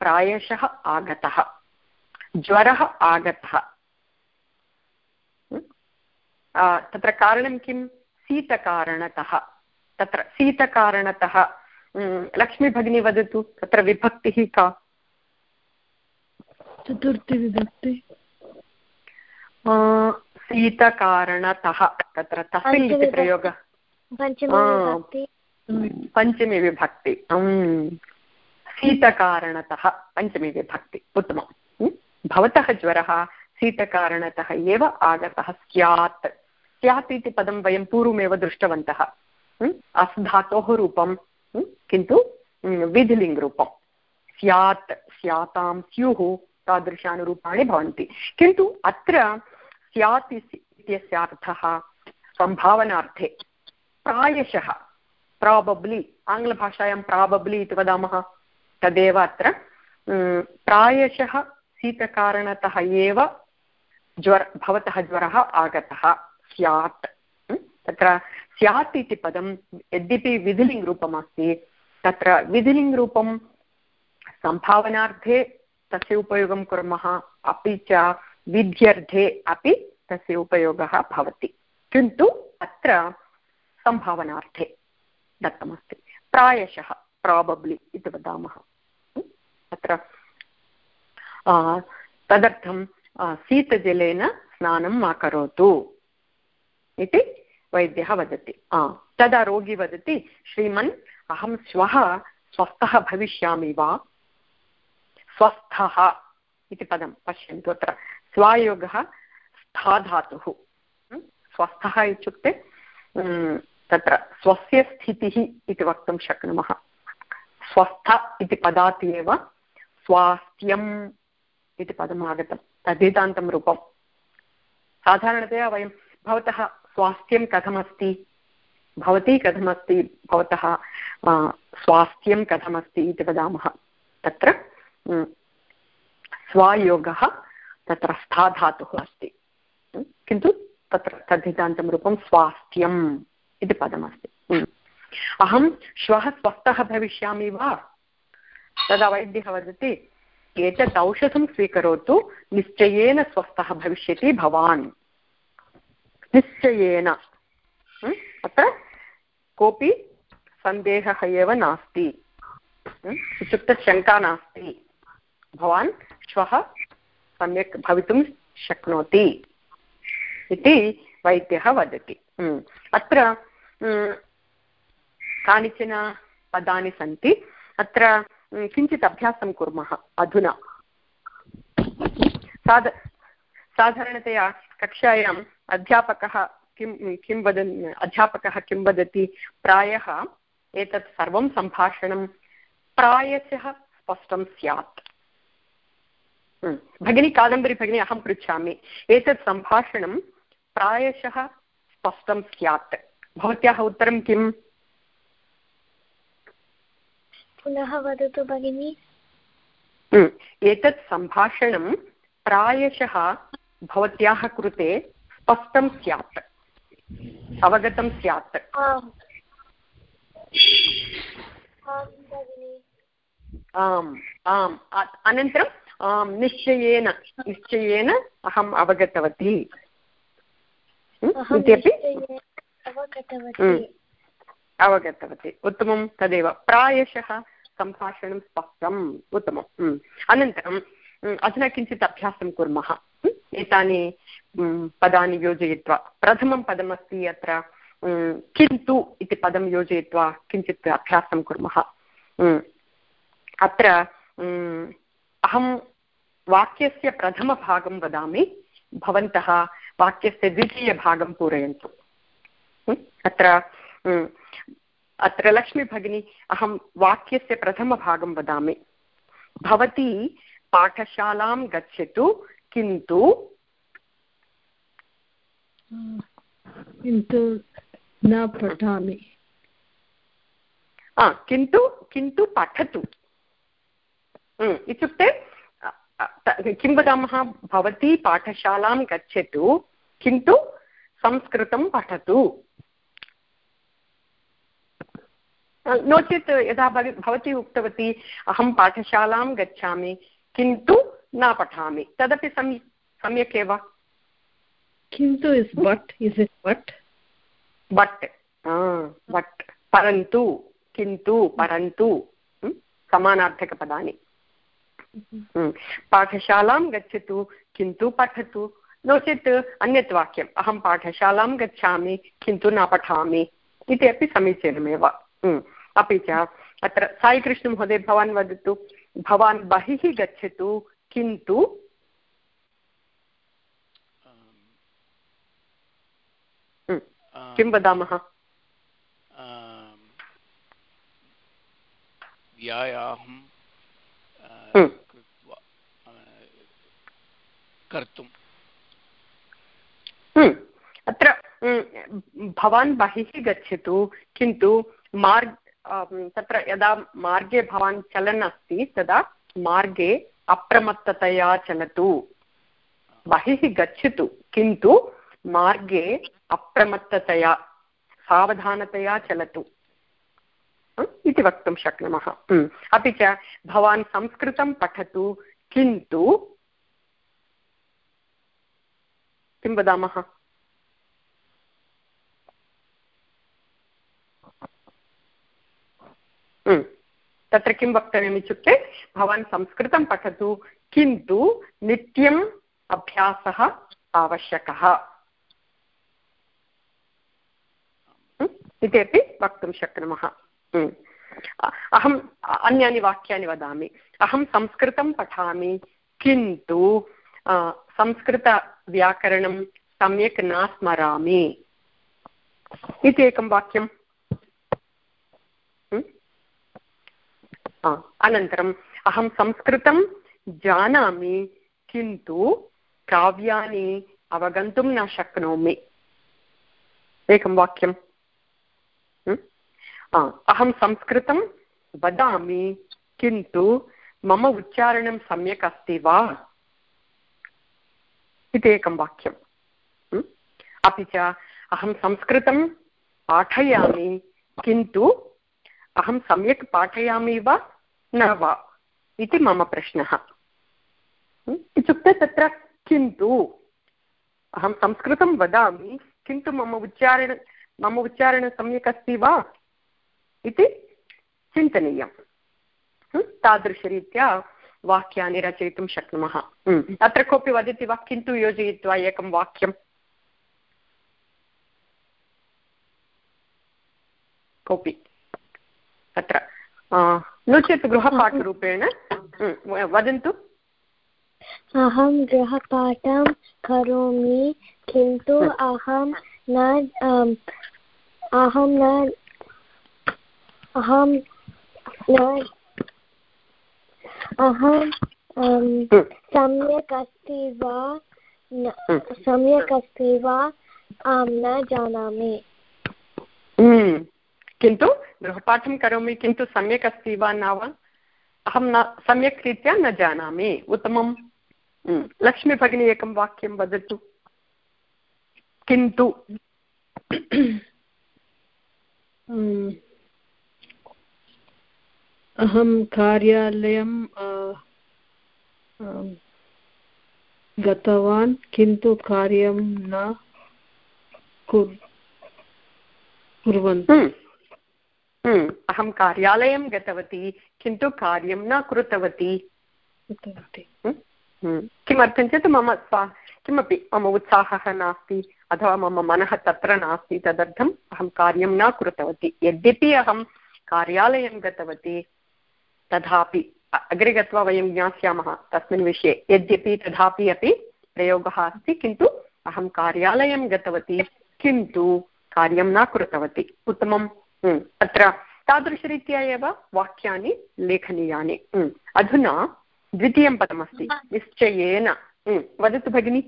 प्रायशः आगतः। ज्वरः आगतः। तत्र कारणं किं? शीतकारणतः। तत्र शीतकारणतः लक्ष्मीभगिनी वदतु तत्र विभक्तिः का? चतुर्थीविभक्ति शीतकारणतः तत्र तस्मिन् इति प्रयोगः पञ्चमी विभक्ति। शीतकारणतः पञ्चमी विभक्ति। उत्तमं भवतः ज्वरः शीतकारणतः एव आगतः स्यात्। स्यात् इति पदं वयं पूर्वमेव दृष्टवन्तः। अस् धातोः रूपं किन्तु विधिलिङ्ग्रूपं स्यात् स्यातां स्युः। तादृशानुरूपाणि भवन्ति। किन्तु अत्र स्यात् इत्यस्य अर्थः सम्भावनार्थे। प्रायशः प्राबब्लि आङ्ग्लभाषायां प्राबब्लि इति वदामः, तदेव अत्र। प्रायशः शीतकारणतः एव ज्वर, भवतः ज्वरः आगतः। स्यात्। तत्र स्यात् इति पदं यद्यपि विधिलिङ्ग्रूपमस्ति, तत्र विधिलिङ्ग्रूपं सम्भावनार्थे तस्य उपयोगं कुर्मः, अपि च विध्यर्थे अपि तस्य उपयोगः भवति। किन्तु अत्र सम्भावनार्थे दत्तमस्ति। प्रायशः प्राबब्लि इति वदामः। अत्र तदर्थं शीतजलेन स्नानं मा इति वैद्यः वदति। तदा रोगी वदति, श्रीमन्, अहं श्वः स्वस्थः भविष्यामि वा? स्वस्थः इति पदं पश्यन्तु अत्र। स्वायोगः स्थाधातुः स्वस्थः इत्युक्ते तत्र स्वस्य स्थितिः इति वक्तुं शक्नुमः। स्वस्थ इति पदात् एव स्वास्थ्यम् इति पदम् आगतं। तद्धितान्तं रूपं साधारणतया वयं भवतः स्वास्थ्यं कथमस्ति? भवती कथमस्ति? भवतः स्वास्थ्यं कथमस्ति इति वदामः। तत्र स्वायोगः तत्र स्थाधातुः अस्ति। किन्तु तत्र तद्धितान्तं रूपं स्वास्थ्यम् इति पदमस्ति। अहं श्वः स्वस्थः भविष्यामि वा? तदा वैद्यः वदति एतत् औषधं स्वीकरोतु, निश्चयेन स्वस्थः भविष्यति भवान्। निश्चयेन। अत्र कोऽपि सन्देहः एव नास्ति। इत्युक्ते शङ्का नास्ति। भवान् श्वः सम्यक् भवितुं शक्नोति इति वैद्यः वदति। अत्र कानिचन पदानि सन्ति। अत्र किञ्चित् अभ्यासं कुर्मः अधुना। साध, साधारणतया कक्षायाम् अध्यापकः किं किं वदन्, अध्यापकः किं वदति? प्रायः एतत् सर्वं सम्भाषणं प्रायशः स्पष्टं स्यात्। भगिनी कादम्बरी भगिनी अहं पृच्छामि एतत् सम्भाषणं प्रायशः स्पष्टं स्यात् भवत्याः उत्तरं किम् पुनः वदतु भगिनि। एतत् सम्भाषणं प्रायशः भवत्याः कृते स्पष्टं स्यात् अवगतं स्यात् आम् आम् अनन्तरम् आं निश्चयेन निश्चयेन अहम् अवगतवती। इत्यपि? अवगतवती। उत्तमं तदेव। प्रायशः सम्भाषणं स्पष्टम् उत्तमम्। अनन्तरम् अधुना किञ्चित् अभ्यासं कुर्मः। एतानि पदानि योजयित्वा। प्रथमं पदमस्ति अत्र किन्तु इति पदं योजयित्वा किञ्चित् अभ्यासं कुर्मः। अत्र अहं वाक्यस्य प्रथमभागं वदामि। भवन्तः वाक्यस्य द्वितीयभागं पूरयन्तु। अत्र अत्र लक्ष्मीभगिनी अहं वाक्यस्य प्रथमभागं वदामि। भवती पाठशालां गच्छतु किन्तु किन्तु न पठामि। किन्तु किन्तु पठतु। इत्युक्ते किं वदामः भवती पाठशालां गच्छतु किन्तु संस्कृतं पठतु। नो चेत् यदा भवती उक्तवती अहं पाठशालां गच्छामि किन्तु न पठामि। तदपि सम् सम्यक् एव। किन्तु is but is is but? But but. परन्तु किन्तु परन्तु समानार्थकपदानि। पाठशालां गच्छतु, किन्तु पठतु। नो चेत् अन्यत् वाक्यम्, अहं पाठशालां गच्छामि, किन्तु न पठामि इति अपि समीचीनमेव। अपि च अत्र साईकृष्णमहोदय भवान् वदतु, भवान् बहिः गच्छतु, किन्तु? किं वदामः? व्यायामं कृत्वा कर्तुं अत्र भवान् बहिः गच्छतु किन्तु मार्ग तत्र यदा मार्गे भवान् चलन् अस्ति तदा मार्गे अप्रमत्ततया चलतु बहिः गच्छतु किन्तु मार्गे अप्रमत्ततया सावधानतया चलतु इति वक्तुं शक्नुमः। अपि च, भवान् संस्कृतं पठतु, किन्तु, किं वदामः? तत्र किं वक्तव्यम् इत्युक्ते, भवान् संस्कृतं पठतु, किन्तु नित्यम् अभ्यासः आवश्यकः। इति वक्तुं शक्नुमः। अहम् अन्यानि वाक्यानि वदामि। अहं संस्कृतं पठामि, किन्तु संस्कृतव्याकरणं सम्यक् न स्मरामि। इति एकं वाक्यम्। अनन्तरम्, अहं संस्कृतं जानामि, किन्तु काव्यानि अवगन्तुं न शक्नोमि। एकं वाक्यम्। अहं संस्कृतं वदामि, किन्तु मम उच्चारणं सम्यक् अस्ति वा? इति एकं वाक्यम्। अपि च अहं संस्कृतं पाठयामि, किन्तु अहं सम्यक् पाठयामि वा, न वा? इति मम प्रश्नः। इत्युक्ते तत्र किन्तु अहं संस्कृतं वदामि, किन्तु मम उच्चारण, मम उच्चारणं सम्यक् अस्ति वा? इति चिन्तनीयं तादृशरीत्या वाक्यानि रचयितुं शक्नुमः। अत्र कोऽपि वदति वा? किन्तु योजयित्वा एकं वाक्यं। कोऽपि। अत्र। नो चेत् गृहपाठरूपेण। वदन्तु। अहं गृहपाठं करोमि किन्तु अहं न अहं न अहं न अहं सम्यक् अस्ति वा सम्यक् अस्ति वा आं न जानामि। किन्तु गृहपाठं करोमि किन्तु सम्यक् अस्ति वा न वा अहं न सम्यक् रीत्या न जानामि। उत्तमं। लक्ष्मीभगिनी एकं वाक्यं वदतु। किन्तु अहं कार्यालयं गतवान् किन्तु कार्यं न कुर्वन्। हम्म, हम्म, अहं कार्यालयं गतवती किन्तु कार्यं न कृतवती। हम्म, किमर्थं चेत् मम स्वा किमपि मम उत्साहः नास्ति अथवा मम मनः तत्र नास्ति तदर्थम् अहं कार्यं न कृतवती। यद्यपि अहं कार्यालयं गतवती तथापि अग्रे गत्वा वयं ज्ञास्यामः तस्मिन् विषये। यद्यपि तथापि अपि प्रयोगः अस्ति किन्तु अहं कार्यालयं गतवती किन्तु कार्यं न कृतवती। उत्तमम्। अत्र तादृशरीत्या एव वाक्यानि लेखनीयानि। अधुना द्वितीयं पदमस्ति। निश्चयेन। वदतु भगिनि।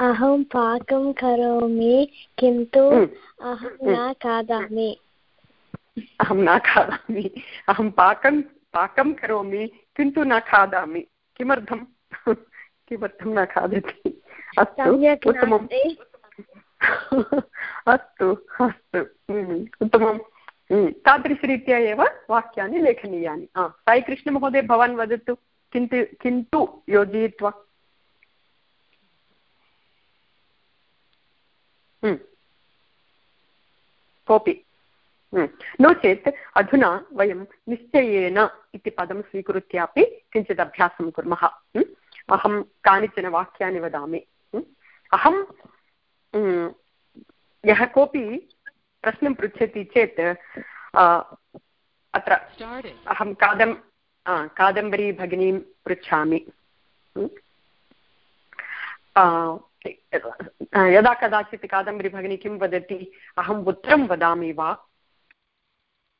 अहं पाकं करोमि किन्तु अहं न खादामि। अहं न खादामि। अहं पाकं पाकं करोमि किन्तु न खादामि। किमर्थं? किमर्थं न खादति? अस्तु उत्तमम्। अस्तु अस्तु। हम्म, उत्तमं हम्म, तादृशरीत्या एव वाक्यानि लेखनीयानि। हा साईकृष्णमहोदय भवान् वदतु किन्तु किन्तु योजयित्वा। हम्म। कोऽपि। नो चेत् अधुना वयं निश्चयेन इति पदं स्वीकृत्यापि किञ्चित् अभ्यासं कुर्मः। हम्म। अहं कानिचन वाक्यानि वदामि। हम्म। अहं यः कोऽपि प्रश्नं पृच्छति चेत् अत्र अहं कादं कादम्बरी भगिनीं पृच्छामि। यदा कदाचित् कादम्बरी भगिनी किं वदति अहम् उत्तरं वदामि वा?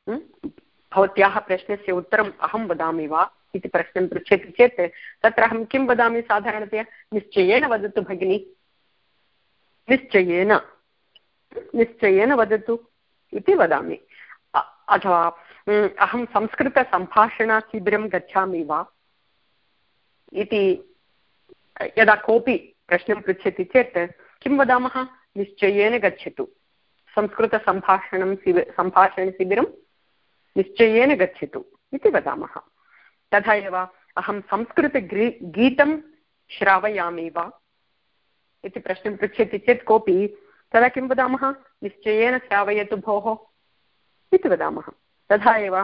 भवत्याः प्रश्नस्य उत्तरम् अहं वदामि वा इति प्रश्नं पृच्छति चेत् तत्र अहं किं वदामि साधारणतया? निश्चयेन वदतु भगिनि। निश्चयेन। निश्चयेन वदतु इति वदामि। अथवा अहं संस्कृतसम्भाषणशिबिरं गच्छामि वा? इति, यदा कोऽपि प्रश्नं पृच्छति चेत् किं वदामः? निश्चयेन गच्छतु। संस्कृतसम्भाषणं शिबि, सम्भाषणशिबिरं निश्चयेन गच्छतु इति वदामः। तथा एव अहं संस्कृतग्री गीतं श्रावयामि वा इति प्रश्नं पृच्छति चेत् कोऽपि तदा किं वदामः? निश्चयेन श्रावयतु भोः इति वदामः। तथा एव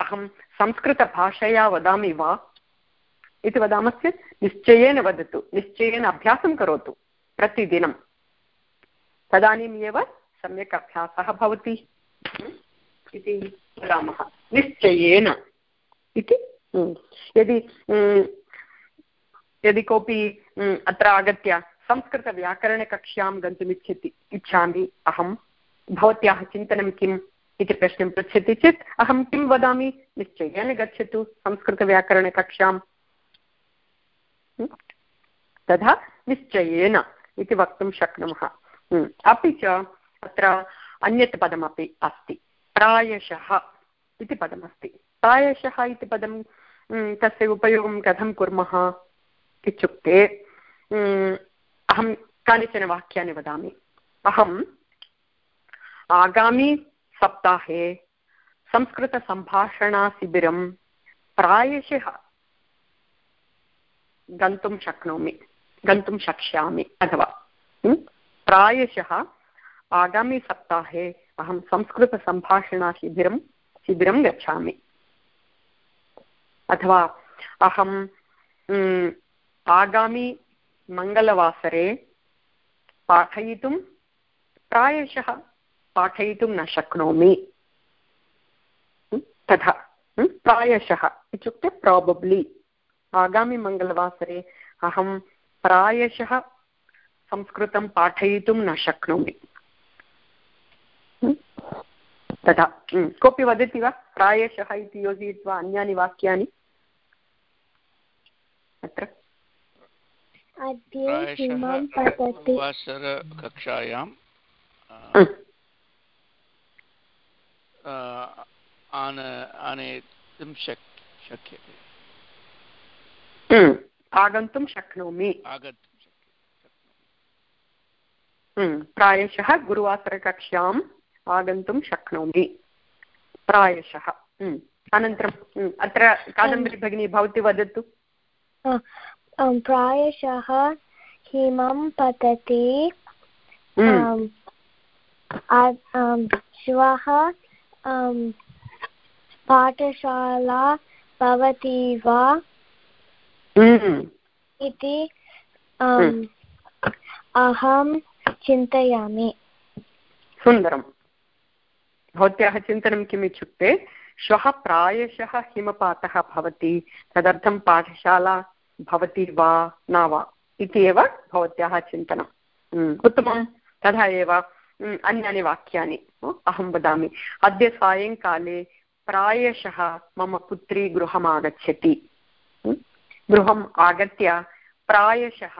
अहं संस्कृतभाषया वदामि वा इति वदामश्चेत् निश्चयेन वदतु, निश्चयेन अभ्यासं करोतु प्रतिदिनं। तदानीम् सम्यक् अभ्यासः भवति। इति वदामः। निश्चयेन। इति? यदि यदि कोऽपि अत्र आगत्य संस्कृतव्याकरणकक्ष्यां गन्तुम् इच्छति इच्छामि अहं भवत्याः चिन्तनं किम् इति प्रश्नं पृच्छति चेत् अहं किं वदामि? निश्चयेन गच्छतु संस्कृतव्याकरणकक्ष्यां तथा निश्चयेन इति वक्तुं शक्नुमः। अपि च अत्र अन्यत् पदमपि अस्ति। प्रायशः इति पदमस्ति। प्रायशः इति पदं तस्य उपयोगं कथं कुर्मः इत्युक्ते अहं कानिचन वाक्यानि वदामि। अहम् आगामि सप्ताहे संस्कृतसम्भाषणाशिबिरं प्रायशः गन्तुं शक्नोमि, गन्तुं शक्ष्यामि अथवा प्रायशः आगामिसप्ताहे अहं संस्कृतसम्भाषणशिबिरं शिबिरं गच्छामि। अथवा अहं आगामि मङ्गलवासरे पाठयितुं प्रायशः पाठयितुं न शक्नोमि। तथा प्रायशः इत्युक्ते प्राबब्लि आगामिमङ्गलवासरे अहं प्रायशः संस्कृतं पाठयितुं न शक्नोमि। तथा कोऽपि वदति वा? प्रायशः इति योजयित्वा अन्यानि वाक्यानि? अत्र? कक्षायां आनेतुं शक् शक्यते। आगन्तुं शक्नोमि। प्रायशः गुरुवासरकक्ष्याम् आगन्तुं शक्नोमि। प्रायशः। अनन्तरम् अत्र कादम्बरी भगिनी भवती वदतु। प्रायशः हिमं पतति। श्वः पाठशाला भवति वा? इति अहं चिन्तयामि। सुन्दरं भवत्याः चिन्तनं किम् इत्युक्ते श्वः प्रायशः हिमपातः भवति तदर्थं पाठशाला भवति वा न वा इति एव भवत्याः चिन्तनम्। उत्तमं तथा एव अन्यानि वाक्यानि अहं वदामि। अद्य सायङ्काले प्रायशः मम पुत्री गृहम् आगच्छति गृहम् आगत्य प्रायशः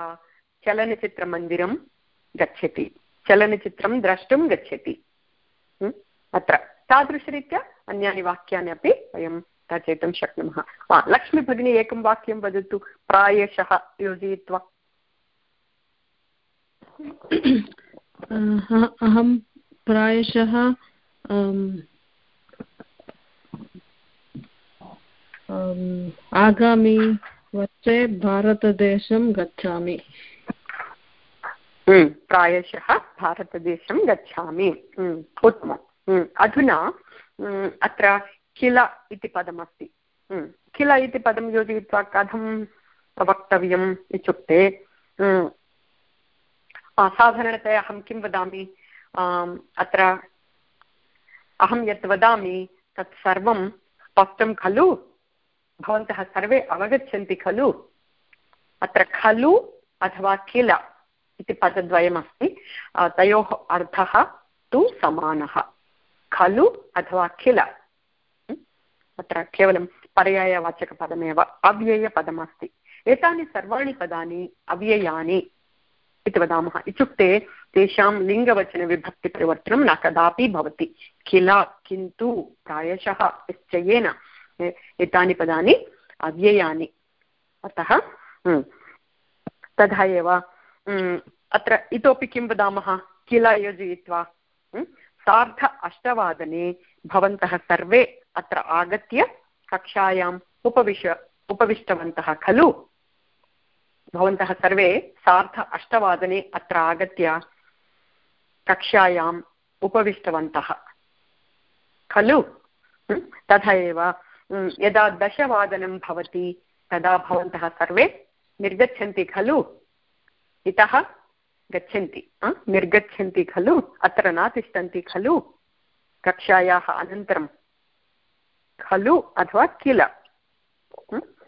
चलनचित्रमन्दिरं गच्छति। चलनचित्रं द्रष्टुं गच्छति। अत्र तादृशरीत्या अन्यानि वाक्यानि अपि वयं रचयितुं शक्नुमः। लक्ष्मीभगिनी एकं वाक्यं वदतु प्रायशः योजयित्वा। अहं प्रायशः आगामि वर्षे भारतदेशं गच्छामि। प्रायशः भारतदेशं गच्छामि। उत्तमम्। अधुना अत्र किल इति पदमस्ति। किल इति पदं योजयित्वा कथं वक्तव्यम् इत्युक्ते साधारणतया अहं किं वदामि? अत्र अहं यत् वदामि, तत् सर्वं स्पष्टं खलु? भवन्तः सर्वे अवगच्छन्ति खलु? अत्र खलु अथवा किल इति पदद्वयमस्ति तयोः अर्थः तु समानः। खलु अथवा किल अत्र केवलं पर्यायवाचकपदमेव, अव्ययपदमस्ति। एतानि सर्वाणि पदानि अव्ययानि इति वदामः। इत्युक्ते तेषां लिङ्गवचनविभक्तिपरिवर्तनं न कदापि भवति। किल किन्तु प्रायशः निश्चयेन एतानि पदानि अव्ययानि। अतः तथा एव अत्र इतोपि किं वदामः? किल योजयित्वा सार्ध अष्टवादने भवन्तः सर्वे अत्र आगत्य कक्षायाम् उपविश, उपविष्टवन्तः खलु। भवन्तः सर्वे सार्ध अष्टवादने अत्र आगत्य कक्षायाम् उपविष्टवन्तः खलु। तथा एव यदा दशवादनं भवति, तदा भवन्तः सर्वे निर्गच्छन्ति खलु। इतः गच्छन्ति निर्गच्छन्ति खलु अत्र न तिष्ठन्ति खलु कक्षायाः अनन्तरं खलु अथवा किल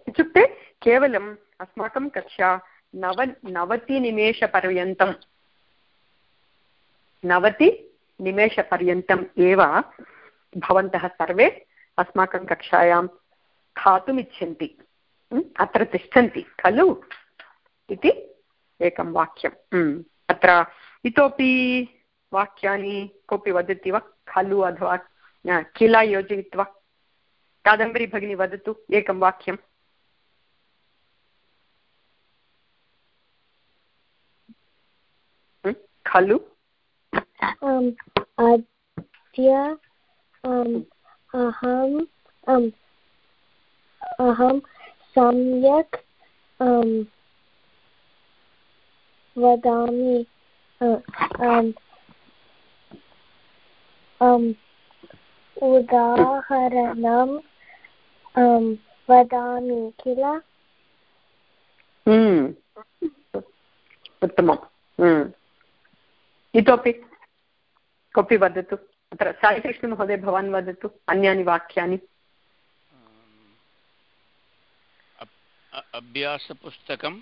इत्युक्ते केवलम् अस्माकं कक्षा नव नवतिनिमेषपर्यन्तं नवतिनिमेषपर्यन्तम् एव भवन्तः सर्वे अस्माकं कक्षायां खादितुमिच्छन्ति अत्र तिष्ठन्ति खलु इति एकं वाक्यम्। अत्र इतोपि वाक्यानि कोऽपि वदति वा? खलु अथवा किल योजयित्वा? कादम्बरी भगिनी, वदतु एकं वाक्यम्। खलु? अद्य अहम् अहं सम्यक् वदामि। उदाहरणं वदामि किल? हम्म। उत्तमम्। हम्म। इतोपि कोऽपि वदतु? अत्र साईकृष्णमहोदय भवान् वदतु? अन्यानि वाक्यानि? अभ्यासपुस्तकं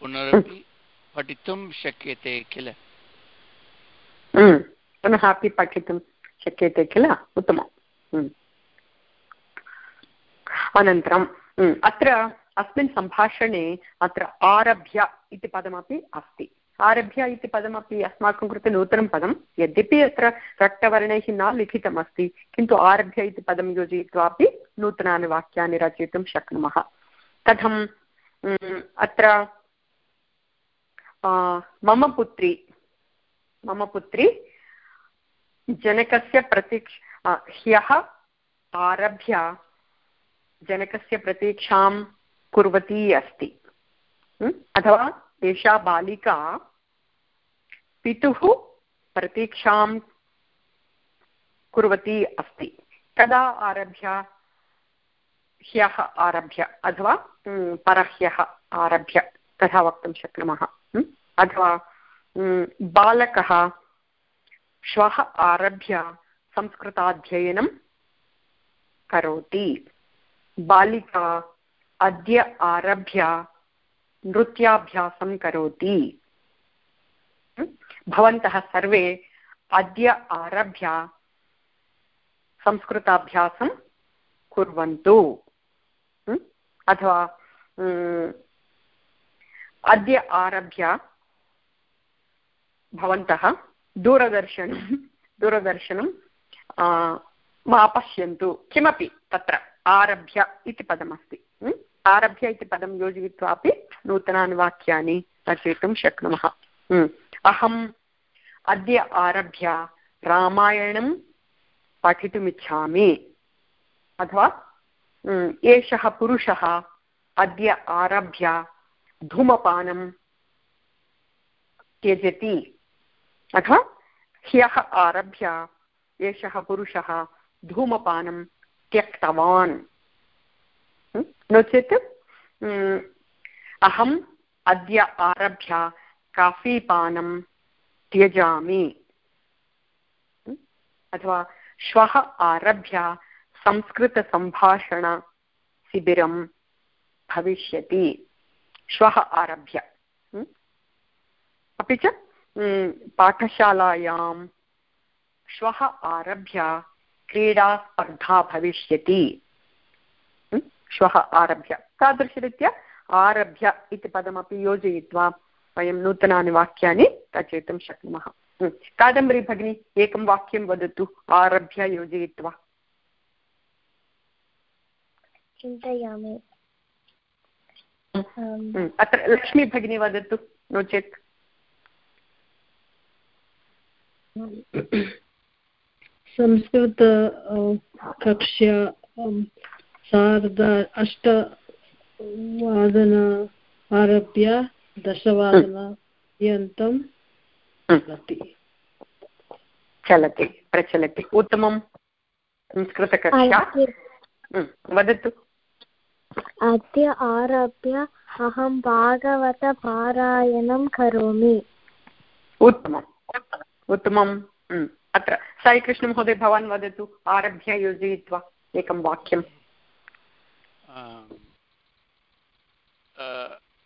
पुनरपि पठितुं शक्यते किल? हम्म। पुनः अपि पठितुं शक्यते किल? उत्तमम्। हम्म। अनन्तरम् हम्म, अत्र अस्मिन् सम्भाषणे अत्र आरभ्य इति पदमपि अस्ति। आरभ्य इति पदमपि अस्माकं कृते नूतनं पदं। यद्यपि अत्र रक्तवर्णैः न लिखितमस्ति किन्तु आरभ्य इति पदं योजयित्वा अपि नूतनानि वाक्यानि रचयितुं शक्नुमः। कथम् अत्र मम पुत्री मम पुत्री जनकस्य प्रतीक्ष ह्यः आरभ्य जनकस्य प्रतीक्षां कुर्वती अस्ति? अथवा एषा बालिका पितुः प्रतीक्षां कुर्वती अस्ति कदा आरभ्य ह्यः आरभ्य अथवा परह्यः आरभ्य तथा वक्तुं शक्नुमः? अथवा बालकः श्वः आरभ्य संस्कृताध्ययनं करोति बालिका अद्य आरभ्य नृत्याभ्यासं करोति? भवन्तः सर्वे अद्य आरभ्य संस्कृताभ्यासं कुर्वन्तु? अथवा अद्य आरभ्य भवन्तः दूरदर्शनं दूरदर्शनं मा पश्यन्तु किमपि तत्र आरभ्य इति पदमस्ति? आरभ्य इति पदं योजयित्वा अपि नूतनानि वाक्यानि रचयितुं शक्नुमः। अहम् अद्य आरभ्य रामायणं पठितुमिच्छामि। अथवा एषः पुरुषः अद्य आरभ्य धूमपानं त्यजति। अथवा ह्यः आरभ्य, एषः पुरुषः धूमपानं त्यक्तवान्? नो चेत् अहम् अद्य आरभ्य काफीपानं त्यजामि? अथवा श्वः आरभ्य संस्कृतसम्भाषणशिबिरं भविष्यति श्वः आरभ्य? अपि च पाठशालायां श्वः आरभ्य क्रीडास्पर्धा भविष्यति? श्वः आरभ्य तादृशरीत्या आरभ्य इति पदमपि योजयित्वा वयं नूतनानि वाक्यानि रचयितुं शक्नुमः। कादम्बरी भगिनी एकं वाक्यं वदतु आरभ्य योजयित्वा चिन्तयामि। अत्र लक्ष्मी भगिनी वदतु नो चेत् संस्कृत कक्षा सार्ध अष्टवादन आरभ्य दशवादनपर्यन्तं। चलति। चलति प्रचलति। उत्तमं संस्कृतकक्षा। वदतु। अद्य आरभ्य अहं भागवतपारायणं करोमि। उत्तमम्। उत्तमम्। अत्र साईकृष्णमहोदय भवान् वदतु आरभ्य योजयित्वा एकं वाक्यम्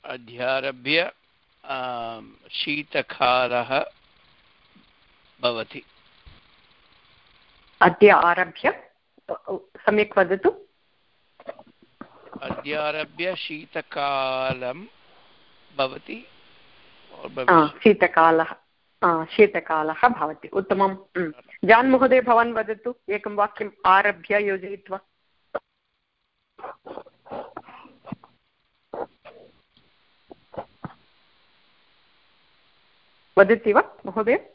अध्यारभ्य शीतकालः भवति अद्य आरभ्य सम्यक् वदतु अद्यारभ्य शीतकालं भवति। शीतकालः शीतकालः भवति। उत्तमं। जान् महोदय भवान् वदतु, एकं वाक्यम् आरभ्य योजयित्वा। वदति वा, महोदय?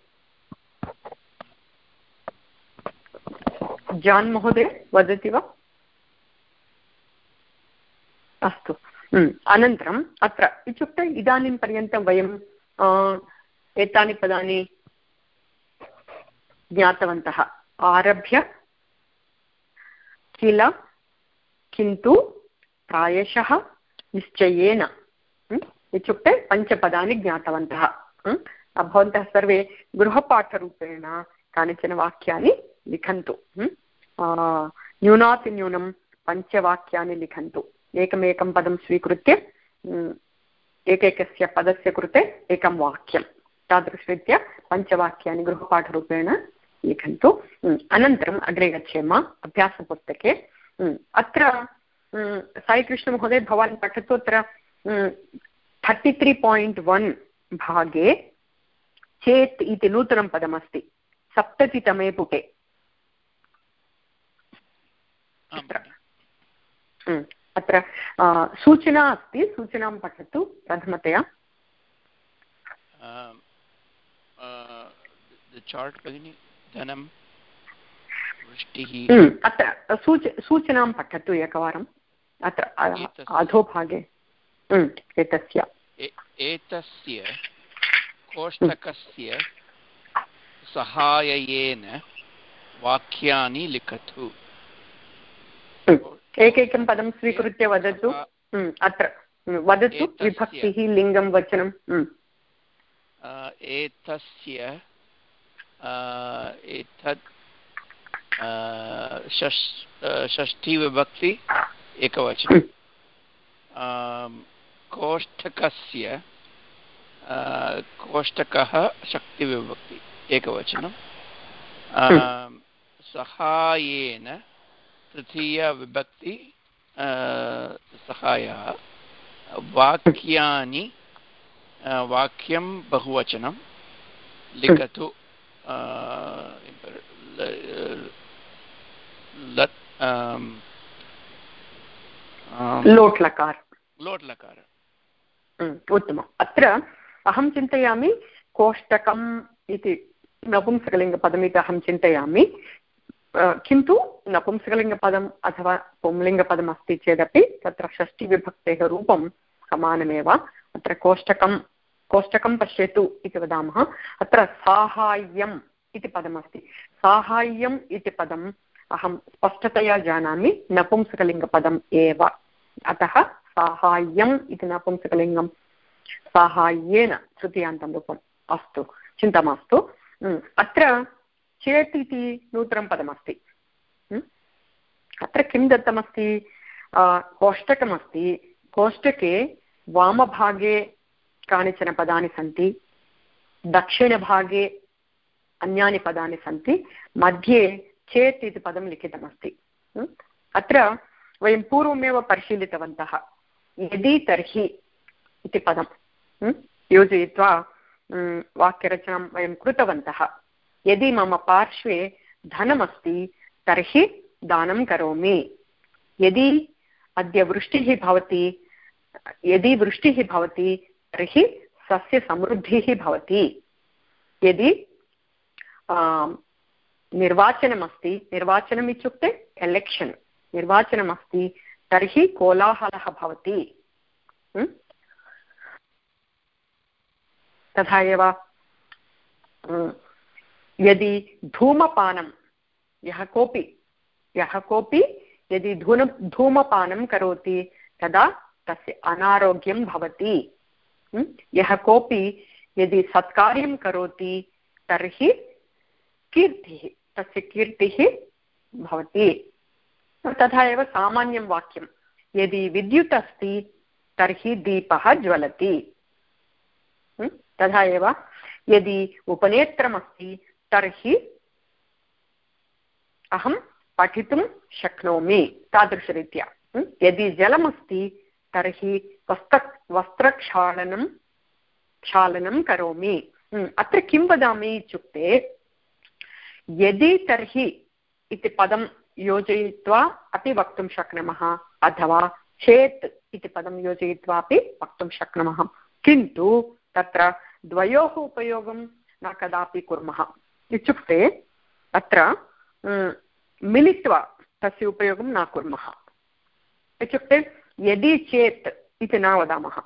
जान् महोदय वदति वा? अस्तु। अनन्तरम् अत्र इत्युक्ते इदानीं पर्यन्तं वयं एतानि पदानि ज्ञातवन्तः। आरभ्य किल, किन्तु प्रायशः निश्चयेन इत्युक्ते पञ्चपदानि ज्ञातवन्तः। भवन्तः सर्वे गृहपाठरूपेण कानिचन वाक्यानि लिखन्तु। न्यूनातिन्यूनं पञ्चवाक्यानि लिखन्तु। एकमेकं पदं स्वीकृत्य एकैकस्य पदस्य कृते एकं वाक्यं तादृशरीत्या पञ्चवाक्यानि गृहपाठरूपेण लिखन्तु। अनन्तरम् अग्रे गच्छेम अभ्यासपुस्तके। अत्र साईकृष्णमहोदय भवान् पठतु अत्र थर्टि त्री पायिण्ट् वन् भागे चेत् इति नूतनं पदमस्ति। सप्ततितमे पुटे। अत्र सूचना अस्ति। सूचनां पठतु प्रथमतया। चार्ट् भगिनि धनं वृष्टिः। अत्र सूच सूचनां पठतु एकवारम्। अत्र अधोभागे। एतस्य। एतस्य कोष्टकस्य सहायेन वाक्यानि लिखतु। एकैकं पदं स्वीकृत्य वदतु। अत्र वदतु विभक्तिः लिङ्गं वचनं। एतस्य एतत् षष्ठीविभक्ति एकवचनं। कोष्ठकस्य कोष्टकः शक्तिविभक्ति एकवचनं। सहायेन तृतीयविभक्ति सहायः। वाक्यानि वाक्यं बहुवचनं लिखतु लोट् लकार लोट् उत्तमम्। अत्र अहं चिन्तयामि कोष्टकम् इति नपुंसकलिङ्गपदमिति अहं चिन्तयामि किन्तु नपुंसकलिङ्गपदम् अथवा पुंलिङ्गपदम् अस्ति चेदपि तत्र षष्टिविभक्तेः रूपं समानमेव। अत्र कोष्टकं कोष्टकं पश्यतु इति वदामः। अत्र साहाय्यम् इति पदमस्ति। साहाय्यम् इति पदम् अहं स्पष्टतया जानामि, नपुंसकलिङ्गपदम् एव। अतः साहाय्यम् इति नपुंसकलिङ्गं। साहाय्येन तृतीयान्तं रूपम्। अस्तु, चिन्ता मास्तु। अत्र चेत् इति नूतनं पदमस्ति। अत्र किं दत्तमस्ति? कोष्टकमस्ति कोष्टके वामभागे कानिचन पदानि सन्ति, दक्षिणभागे अन्यानि पदानि सन्ति, मध्ये चेत् इति पदं लिखितमस्ति। अत्र वयं पूर्वमेव परिशीलितवन्तः, यदि तर्हि इति पदं योजयित्वा वाक्यरचनां वयं कृतवन्तः। यदि मम पार्श्वे धनमस्ति, तर्हि दानं करोमि। यदि अद्य वृष्टिः भवति यदि वृष्टिः भवति, तर्हि सस्यसमृद्धिः भवति। यदि निर्वाचनमस्ति निर्वाचनम् इत्युक्ते एलेक्षन् निर्वाचनमस्ति, तर्हि कोलाहलः भवति। तथा एव यदि धूमपानं, यः कोऽपि यः कोऽपि, यदि धूम धूमपानं करोति, तदा तस्य अनारोग्यं भवति। यः कोऽपि यदि सत्कार्यं करोति, तर्हि कीर्तिः, तस्य कीर्तिः भवति। तथा एव सामान्यं वाक्यं। यदि विद्युत् अस्ति, तर्हि दीपः ज्वलति। तथा एव। यदि उपनेत्रमस्ति, तर्हि अहं पठितुं शक्नोमि, तादृशरीत्या। यदि जलमस्ति तर्हि वस्त्र, वस्त्रक्षालनं, क्षालनं करोमि। अत्र किं वदामि इत्युक्ते, यदि तर्हि इति पदं योजयित्वा अपि वक्तुं शक्नुमः, अथवा चेत् इति पदं योजयित्वा अपि वक्तुं शक्नुमः, किन्तु तत्र द्वयोः उपयोगं न कदापि कुर्मः। इत्युक्ते, अत्र मिलित्वा तस्य उपयोगं न कुर्मः। इत्युक्ते यदि चेत् इति न वदामः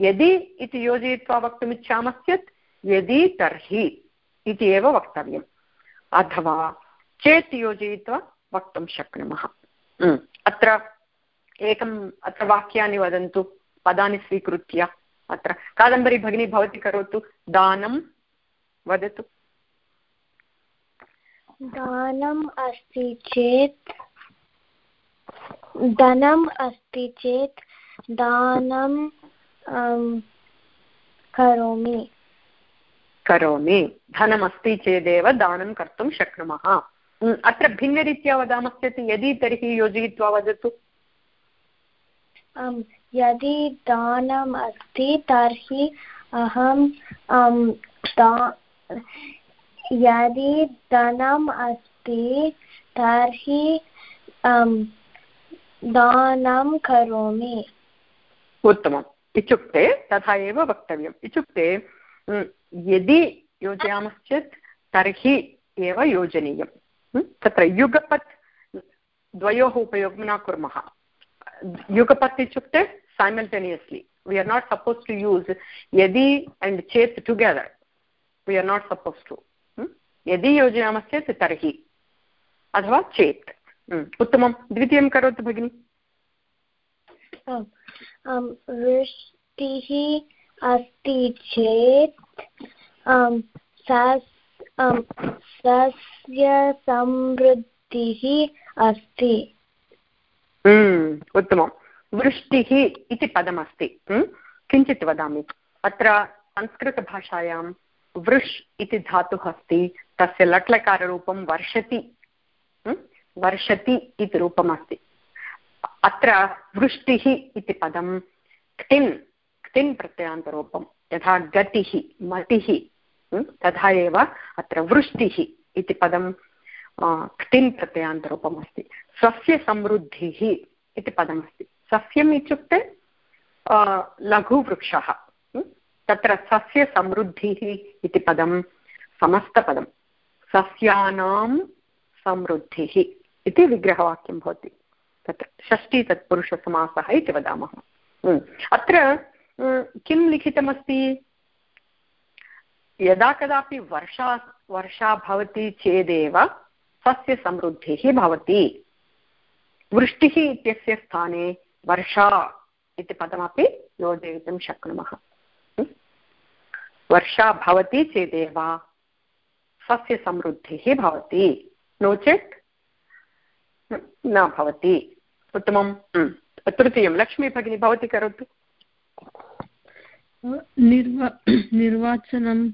यदि इति योजयित्वा वक्तुमिच्छामश्चेत् यदि तर्हि इति एव वक्तव्यम्। अथवा चेत् योजयित्वा वक्तुं शक्नुमः। हम्म, अत्र एकम् अत्र वाक्यानि वदन्तु पदानि स्वीकृत्य अत्र। कादम्बरी भगिनी भवती करोतु। दानं वदतु। दानम् अस्ति चेत् धनम् अस्ति चेत् दानं करोमि। करोमि। धनमस्ति चेदेव दानं कर्तुं शक्नुमः। अत्र भिन्नरीत्या वदामश्चेत् यदि तर्हि योजयित्वा वदतु। यदि दानम् अस्ति तर्हि अहं यदि धनम् अस्ति तर्हि दानं करोमि। उत्तमम्। इत्युक्ते तथा एव वक्तव्यम्। इत्युक्ते यदि योजयामश्चेत् तर्हि एव योजनीयं तत्र युगपत् द्वयोः उपयोगं न कुर्मः। युगपत् इत्युक्ते simultaneously we are not supposed to use yadi and chet together. We are not supposed to. यदि योजयामश्चेत् तर्हि। अथवा चेत् उत्तमं। द्वितीयं करोतु भगिनि। वृष्टिः अस्ति चेत् सस्य समृद्धिः अस्ति। उत्तमं। वृष्टिः इति पदमस्ति। किञ्चित् वदामि। अत्र संस्कृतभाषायां वृष् इति धातुः अस्ति तस्य लट्लकाररूपं वर्षति। वर्षति इति रूपमस्ति। अत्र वृष्टिः इति पदं क्तिन् क्तिन् प्रत्ययान्तरूपं, यथा गतिः, मतिः तथा एव अत्र वृष्टिः इति पदं क्तिन् प्रत्ययान्तरूपम् अस्ति सस्य समृद्धिः इति पदमस्ति। सस्यम् इत्युक्ते लघुवृक्षः तत्र सस्यसमृद्धिः इति पदं, समस्तपदं। सस्यानां समृद्धिः। इति विग्रहवाक्यं भवति। तत्र षष्ठी तत्पुरुषसमासः इति वदामः। अत्र किं लिखितमस्ति? यदा कदापि वर्षा वर्षा भवति चेदेव सस्यसमृद्धिः भवति। वृष्टिः इत्यस्य स्थाने वर्षा इति पदमपि योजयितुं शक्नुमः। वर्षा भवति चेदेव सस्यसमृद्धिः भवति। नो चेत् न भवति। उत्तमं तृतीयं लक्ष्मी भगिनी भवती करोतु। निर्वा निर्वाचनम्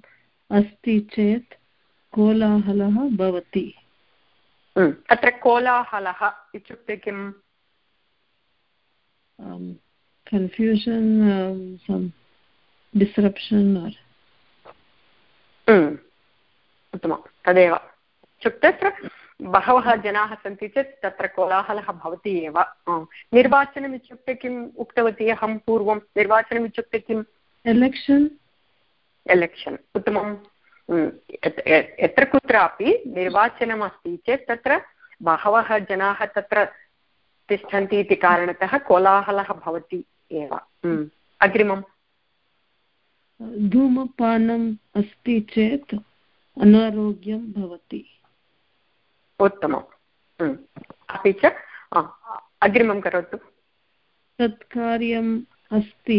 अस्ति चेत् कोलाहलः भवति। अत्र कोलाहलः इत्युक्ते किम्? कन्फ्यूषन् डिस्रप्शन् उत्तमं तदेव। इत्युक्ते तत्र बहवः जनाः सन्ति चेत् तत्र कोलाहलः भवति एव। निर्वाचनम् इत्युक्ते किम् उक्तवती अहं पूर्वं? निर्वाचनम् इत्युक्ते किम् एलेक्षन् एलेक्षन् उत्तमं यत्र कुत्रापि निर्वाचनम् अस्ति चेत् तत्र बहवः जनाः तत्र तिष्ठन्ति इति कारणतः कोलाहलः भवति एव। अग्रिमम्। धूमपानम् अस्ति चेत् अनारोग्यं भवति। उत्तमम्। अपि च अग्रिमं करोतु। सत्कार्यम् अस्ति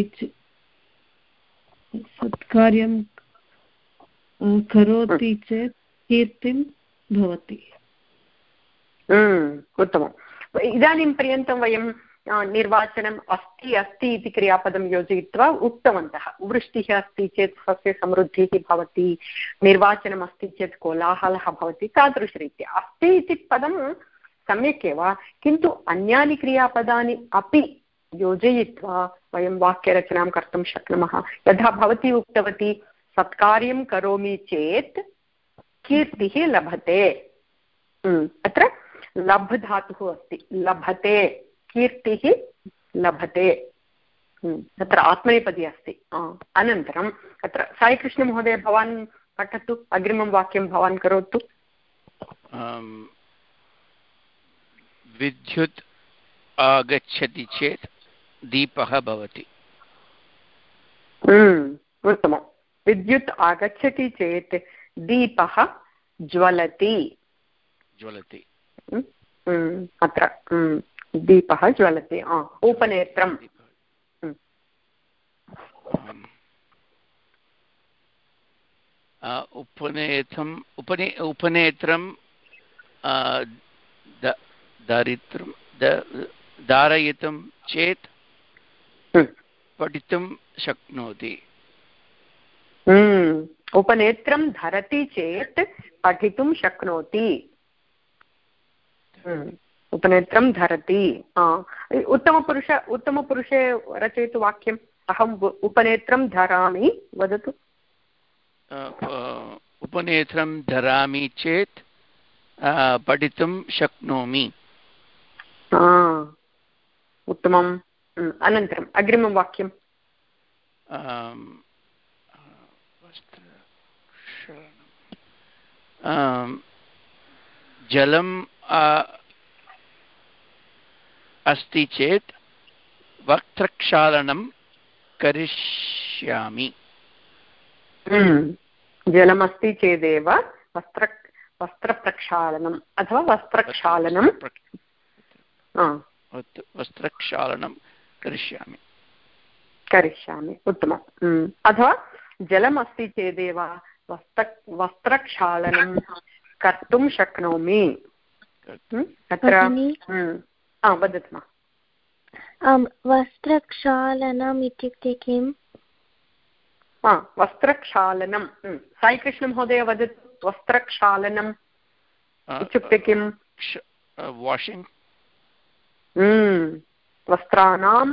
सत्कार्यं करोति चेत् कीर्तिं भवति। उत्तमम्। इदानीं पर्यन्तं वयं निर्वाचनम् अस्ति अस्ति इति क्रियापदं योजयित्वा उक्तवन्तः वृष्टिः अस्ति चेत् सस्य समृद्धिः भवति निर्वाचनम् अस्ति चेत् कोलाहलः भवति तादृशरीत्या अस्ति इति पदं सम्यक् एव किन्तु अन्यानि क्रियापदानि अपि योजयित्वा वयं वाक्यरचनां कर्तुं शक्नुमः यथा भवती उक्तवती सत्कार्यं करोमि चेत् कीर्तिः लभते अत्र लभ् धातुः अस्ति लभते कीर्तिः लभते। हम्म, तत्र आत्मनेपदी अस्ति। अनन्तरं तत्र साईकृष्णमहोदय भवान् पठतु अग्रिमं वाक्यं भवान् करोतु। विद्युत् आगच्छति चेत् दीपः भवति। हम्म, उत्तमं विद्युत् आगच्छति चेत् दीपः ज्वलति। ज्वलति। अत्र दीपः ज्वलति उपनेत्रम्। उपनेत्रम् उपने उपनेत्रं दारिद्र्यं धारयितुं चेत् पठितुं शक्नोति। उपनेत्रं धरति चेत् पठितुं शक्नोति। उपनेत्रं धरति। उत्तमपुरुष उत्तमपुरुषे रचयतु वाक्यम् अहम् उपनेत्रं धरामि वदतु। उपनेत्रं धरामि चेत् पठितुं शक्नोमि। उत्तमम्। अनन्तरम् अग्रिमं वाक्यं जलं अस्ति चेत् वक्त्रक्षालनं करिष्यामि हम्म। जलमस्ति चेदेव वस्त्र वस्त्रप्रक्षालनम् अथवा वस्त्रक्षालनं वस्त्रक्षालनं करिष्यामि करिष्यामि उत्तमम् हम्म। अथवा जलमस्ति चेदेव वस्त्र वस्त्रक्षालनं कर्तुं शक्नोमि हम्म। अत्र वदतु मा. वस्त्रक्षालनम् इत्युक्ते किम्? वस्त्रक्षालनं साईकृष्णमहोदय वदतु वस्त्रक्षालनम् इत्युक्ते किम्? वाशिङ्ग्? वस्त्राणां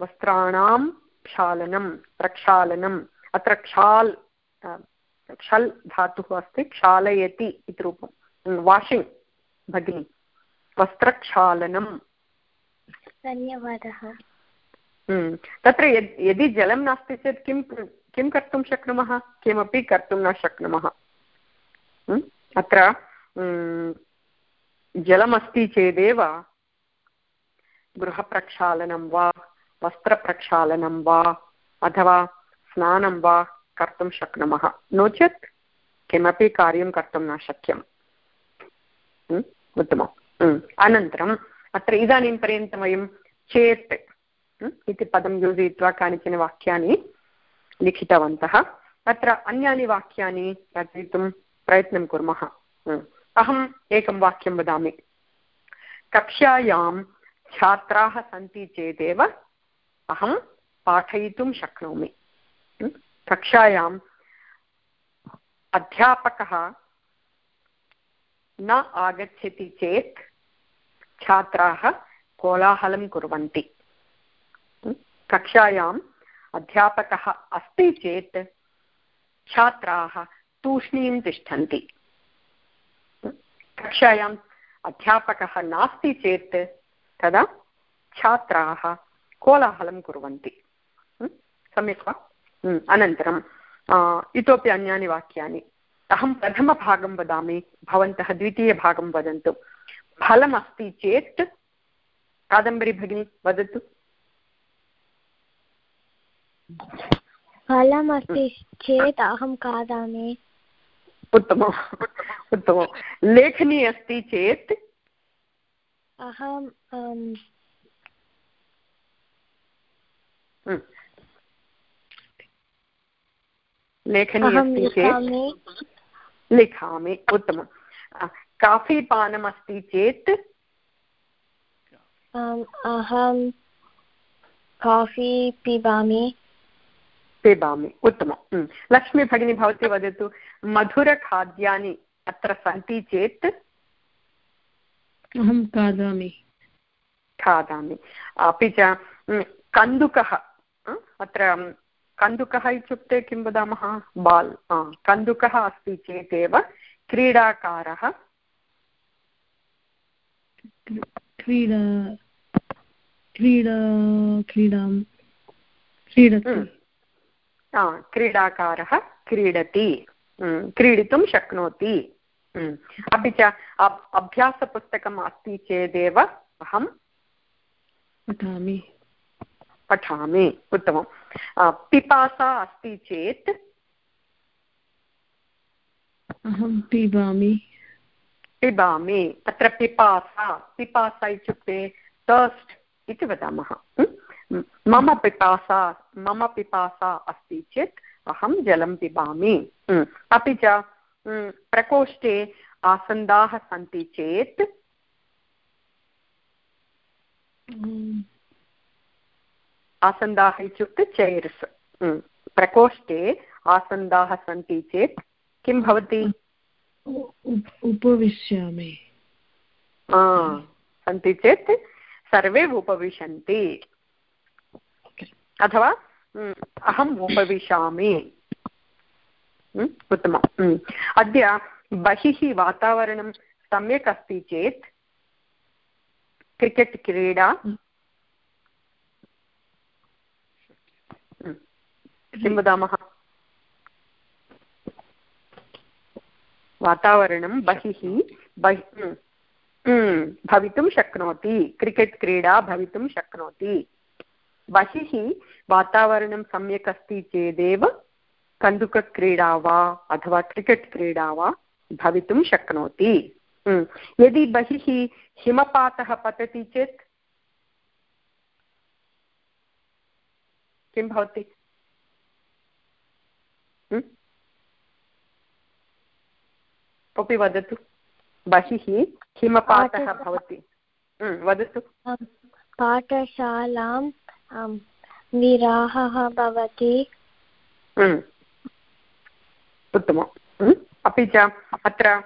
वस्त्राणां क्षालनं प्रक्षालनम् अत्र क्षाल् क्षल् धातुः अस्ति क्षालयति इति रूपं वाशिङ्ग् भगिनि। वस्त्रक्षालनं धन्यवादः। तत्र यदि जलं नास्ति चेत् किं किं कर्तुं शक्नुमः? किमपि कर्तुं न शक्नुमः। अत्र जलमस्ति चेदेव गृहप्रक्षालनं वा वस्त्रप्रक्षालनं वा अथवा स्नानं वा कर्तुं शक्नुमः। नो चेत् किमपि कार्यं कर्तुं न शक्यम्। उत्तमम्। अनन्तरम् अत्र इदानीं पर्यन्तं वयं चेत् इति पदं योजयित्वा कानिचन वाक्यानि लिखितवन्तः। अत्र अन्यानि वाक्यानि रचयितुं प्रयत्नं कुर्मः। अहम् एकं वाक्यं वदामि। कक्षायां छात्राः सन्ति चेदेव अहं पाठयितुं शक्नोमि। कक्षायाम् अध्यापकः न आगच्छति चेत् छात्राः कोलाहलं कुर्वन्ति। कक्षायाम् अध्यापकः अस्ति चेत् छात्राः तूष्णीं तिष्ठन्ति। कक्षायाम् अध्यापकः नास्ति चेत् तदा छात्राः कोलाहलं कुर्वन्ति। सम्यक् वा? अनन्तरम् इतोपि अन्यानि वाक्यानि। अहं प्रथमभागं वदामि भवन्तः द्वितीयभागं वदन्तु। फलमस्ति चेत् कादम्बरी भगिनी वदतु। फलमस्ति चेत् अहं खादामि। उत्तमम् उत्तमं लेखनी अस्ति चेत्? अहं लेखनी अस्ति चेत्? लिखामि उत्तमं काफ़ी पानमस्ति चेत्? अहं काफ़ी पिबामि। पिबामि उत्तमं लक्ष्मी भगिनी भवती वदतु मधुरखाद्यानि अत्र सन्ति चेत्? अहं खादामि। खादामि। अपि च कन्दुकः अत्र कन्दुकः इत्युक्ते किं वदामः? बाल् कन्दुकः अस्ति चेदेव क्रीडाकारः। क्रीडा क्रीडा क्रीडां क्रीडति। क्रीडाकारः क्रीडति। क्रीडितुं शक्नोति। अपि च अभ्यासपुस्तकम् अस्ति चेदेव अहं पठामि। पठामि। उत्तमं पिपासा अस्ति चेत्? अहं पिबामि। पिबामि। अत्र पिपासा। पिपासा इत्युक्ते तर्स्ट् इति वदामः। मम पिपासा मम पिपासा अस्ति चेत् अहं जलं पिबामि। अपि च प्रकोष्ठे आसन्दाः सन्ति चेत् आसन्दाः इत्युक्ते चेर्स् प्रकोष्ठे आसन्दाः सन्ति चेत् किं भवति? उपविशामि सन्ति चेत् सर्वे उपविशन्ति। अथवा अहम् उपविशामि। उत्तमम् अद्य बहिः वातावरणं सम्यक् अस्ति चेत् क्रिकेट् क्रीडा किं वदामः वातावरणं बहिः, बहि भवितुं शक्नोति। क्रिकेट् क्रीडा भवितुं शक्नोति। बहिः, वातावरणं सम्यक् अस्ति चेदेव कन्दुकक्रीडा वा अथवा क्रिकेट् क्रीडा वा भवितुं शक्नोति। यदि बहिः हिमपातः पतति चेत् किं भवति? कोऽपि वदतु। बहिः हिमपातः भवति। वदतु। पाठशालां विराहः भवति। उत्तमम्। अपि च अत्र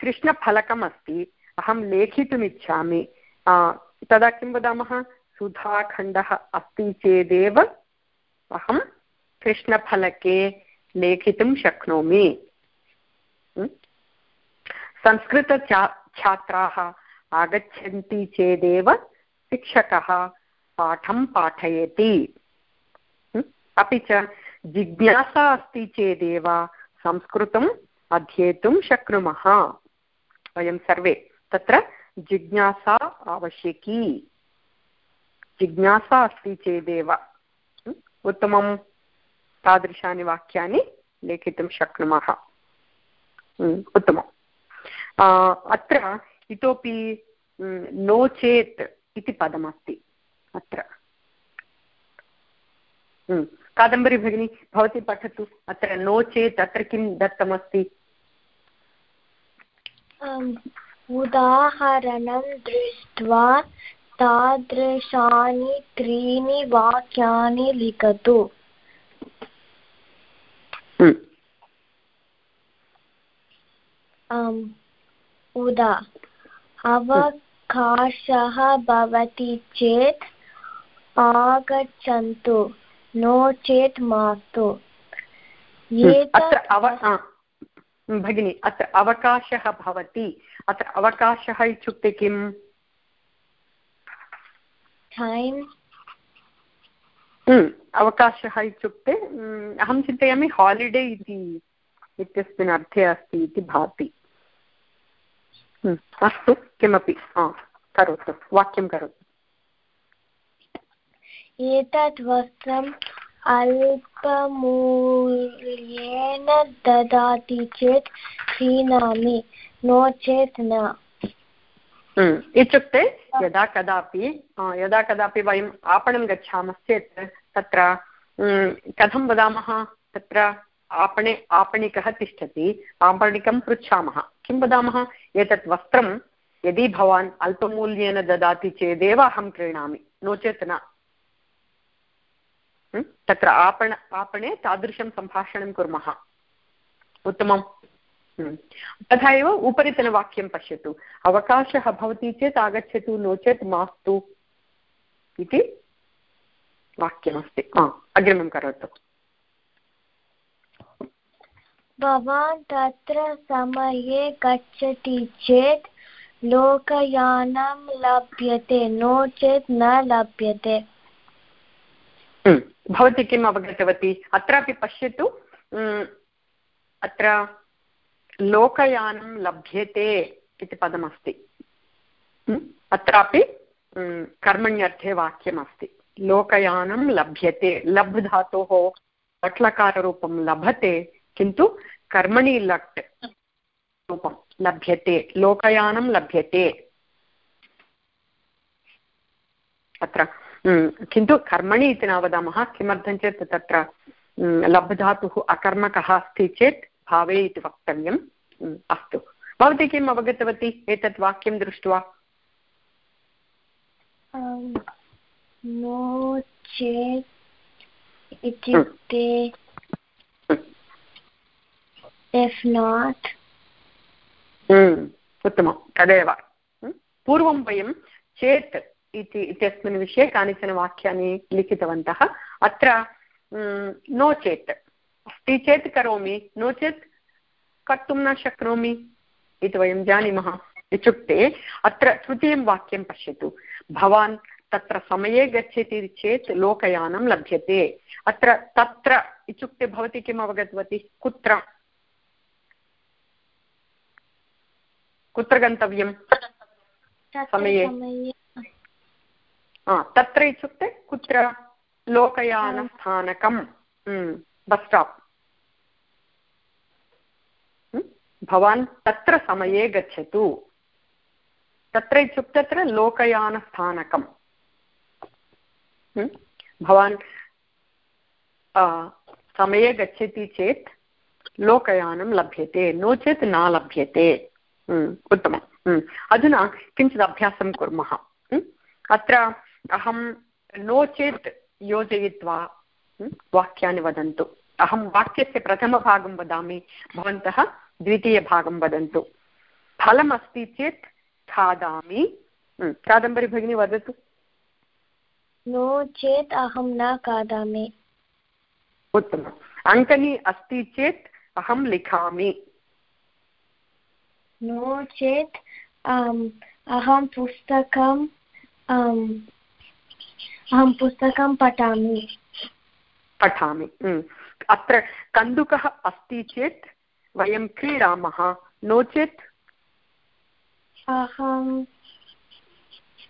कृष्णफलकम् अस्ति अहं लेखितुमिच्छामि। तदा किं वदामः? सुधाखण्डः अस्ति चेदेव अहं कृष्णफलके लेखितुं शक्नोमि। संस्कृतछा छात्राः आगच्छन्ति चेदेव शिक्षकः पाठं पाठयति। अपि च जिज्ञासा अस्ति चेदेव संस्कृतम् अध्येतुं शक्नुमः। वयं सर्वे तत्र जिज्ञासा आवश्यकी। जिज्ञासा अस्ति चेदेव। उत्तमं तादृशानि वाक्यानि लेखितुं शक्नुमः। उत्तमम्। अत्र इतोपि नो चेत् इति पदमस्ति अत्र। कादम्बरी भगिनी भवती पठतु अत्र नो चेत् अत्र किं दत्तमस्ति? उदाहरणं दृष्ट्वा तादृशानि त्रीणि वाक्यानि लिखतु। उदा। अवकाशः भवति चेत् आगच्छन्तु नो चेत् मास्तु। अत्र अव भगिनि अत्र अवकाशः भवति। अत्र अवकाशः इत्युक्ते किम्? अवकाशः इत्युक्ते अहं चिन्तयामि हालिडे इति इत्यस्मिन् अर्थे अस्ति इति भाति। अस्तु किमपि करोतु वाक्यं करोतु एतत् वस्त्रम् अल्पमूल्येन ददाति चेत् क्रीणामि नो चेत् न इत्युक्ते यदा कदापि यदा कदापि वयम् आपणं गच्छामश्चेत् तत्र कथं वदामः तत्र आपणे, आपणिकः तिष्ठति, आपणिकं पृच्छामः। किं वदामः? एतत् वस्त्रं यदि भवान् अल्पमूल्येन ददाति चेदेव अहं क्रीणामि। नो चेत् न। तत्र आपण, आपणे तादृशं सम्भाषणं कुर्मः। उत्तमम्। तथा एव उपरितनवाक्यं पश्यतु। अवकाशः भवति चेत् आगच्छतु, नो चेत् मास्तु इति वाक्यमस्ति। अग्रिमं करोतु। भवान् तत्र समये गच्छति चेत् लोकयानं लभ्यते, नो चेत् न लभ्यते। भवती किम् अवगतवती? अत्रापि पश्यतु। अत्र लोकयानं लभ्यते इति पदमस्ति। अत्रापि कर्मण्यर्थे वाक्यमस्ति। लोकयानं लभ्यते। लब् धातोः पट्लकाररूपं लभते। किन्तु कर्मणि लट् रूपं लभ्यते लोकयानं लभ्यते। अत्र किन्तु कर्मणि इति न वदामः किमर्थं चेत् तत्र लब्धातुः अकर्मकः अस्ति चेत् भावे इति वक्तव्यम्। अस्तु। भवती किम् अवगतवती? एतत् वाक्यं दृष्ट्वा। नो चेत् इत्युक्ते इफ् नाट् उत्तमं, तदेव. पूर्वं वयं चेत् इति, इत्यस्मिन् विषये कानिचन वाक्यानि लिखितवन्तः. अत्र नो चेत्. अस्ति चेत् करोमि, नो चेत् कर्तुं न शक्नोमि इति वयं जानीमः इत्युक्ते, अत्र तृतीयं वाक्यं पश्यतु. भवान् तत्र समये गच्छति चेत् लोकयानं लभ्यते. अत्र तत्र इत्युक्ते भवती किम् अवगतवती? कुत्र? कुत्र गन्तव्यं समये। तत्र इत्युक्ते कुत्र? लोकयानस्थानकं बस् स्टाप्। भवान् तत्र समये गच्छतु। तत्र इत्युक्ते तत्र लोकयानस्थानकं भवान् समये गच्छति चेत् लोकयानं लभ्यते नो चेत् न लभ्यते। उत्तमम् अधुना किञ्चित् अभ्यासं कुर्मः अत्र अहं नो चेत् योजयित्वा वाक्यानि वदन्तु अहं वाक्यस्य प्रथमभागं वदामि भवन्तः द्वितीयभागं वदन्तु फलमस्ति चेत् खादामि कादम्बरी भगिनी वदतु नो चेत् अहं न खादामि उत्तमम् अङ्कनी अस्ति चेत् अहं लिखामि नो चेत् अहं पुस्तकं अहं पुस्तकं पठामि. पठामि अत्र कन्दुकः अस्ति चेत् वयं क्रीडामः नो चेत्? अहं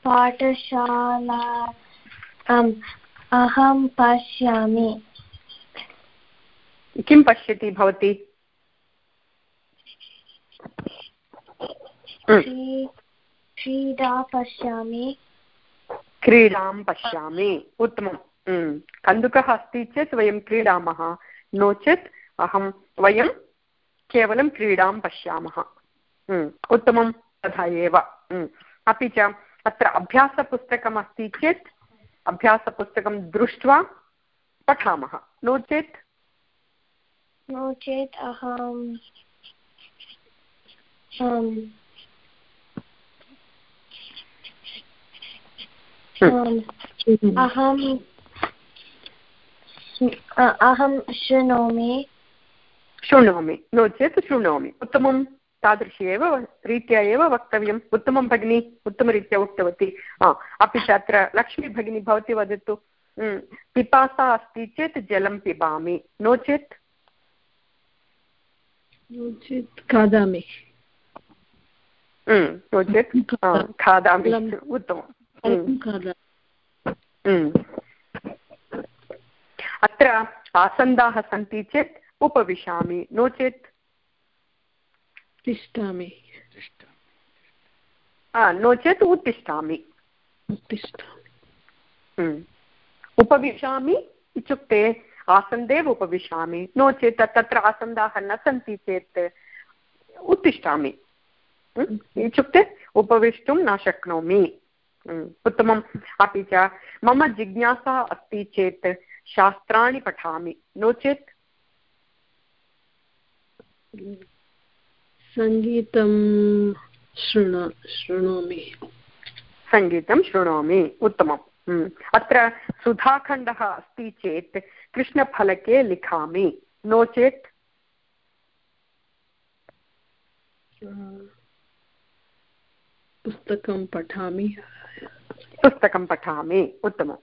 पाठशाला अहं पश्यामि। किं पश्यति भवती? क्रीडा पश्यामि। क्रीडां पश्यामि। उत्तमं कन्दुकः अस्ति चेत् वयं क्रीडामः। नो चेत् अहं वयं केवलं क्रीडां पश्यामः। उत्तमं तथा एव। अपि च अत्र अभ्यासपुस्तकम् अस्ति चेत् अभ्यासपुस्तकं दृष्ट्वा पठामः। नो चेत्? नो चेत् अहं अहं अहं शृणोमि। शृणोमि। नो चेत् शृणोमि। उत्तमं तादृशी एव रीत्या एव वक्तव्यम्। उत्तमं भगिनी उत्तमरीत्या उक्तवती। अपि च अत्र लक्ष्मी भगिनी भवती वदतु। पिपासा अस्ति चेत् जलं पिबामि। नो चेत्? नो चेत् खादामि। नो चेत्? खादामि। उत्तमम्। अत्र आसन्दाः सन्ति चेत् उपविशामि नो चेत् तिष्ठामि। नो चेत् उत्तिष्ठामि। उपविशामि इत्युक्ते आसन्देव उपविशामि नो चेत् तत्र आसन्दाः न सन्ति चेत् उत्तिष्ठामि। इत्युक्ते उपवेष्टुं न शक्नोमि। उत्तमम्। अपि च मम जिज्ञासा अस्ति चेत् शास्त्राणि पठामि। नो चेत्? सङ्गीतं शृण शृणोमि। सङ्गीतं शृणोमि। उत्तमम्। अत्र सुधाखण्डः अस्ति चेत् कृष्णफलके लिखामि। नो चेत्? पुस्तकं पठामि। पुस्तकं पठामि उत्तमं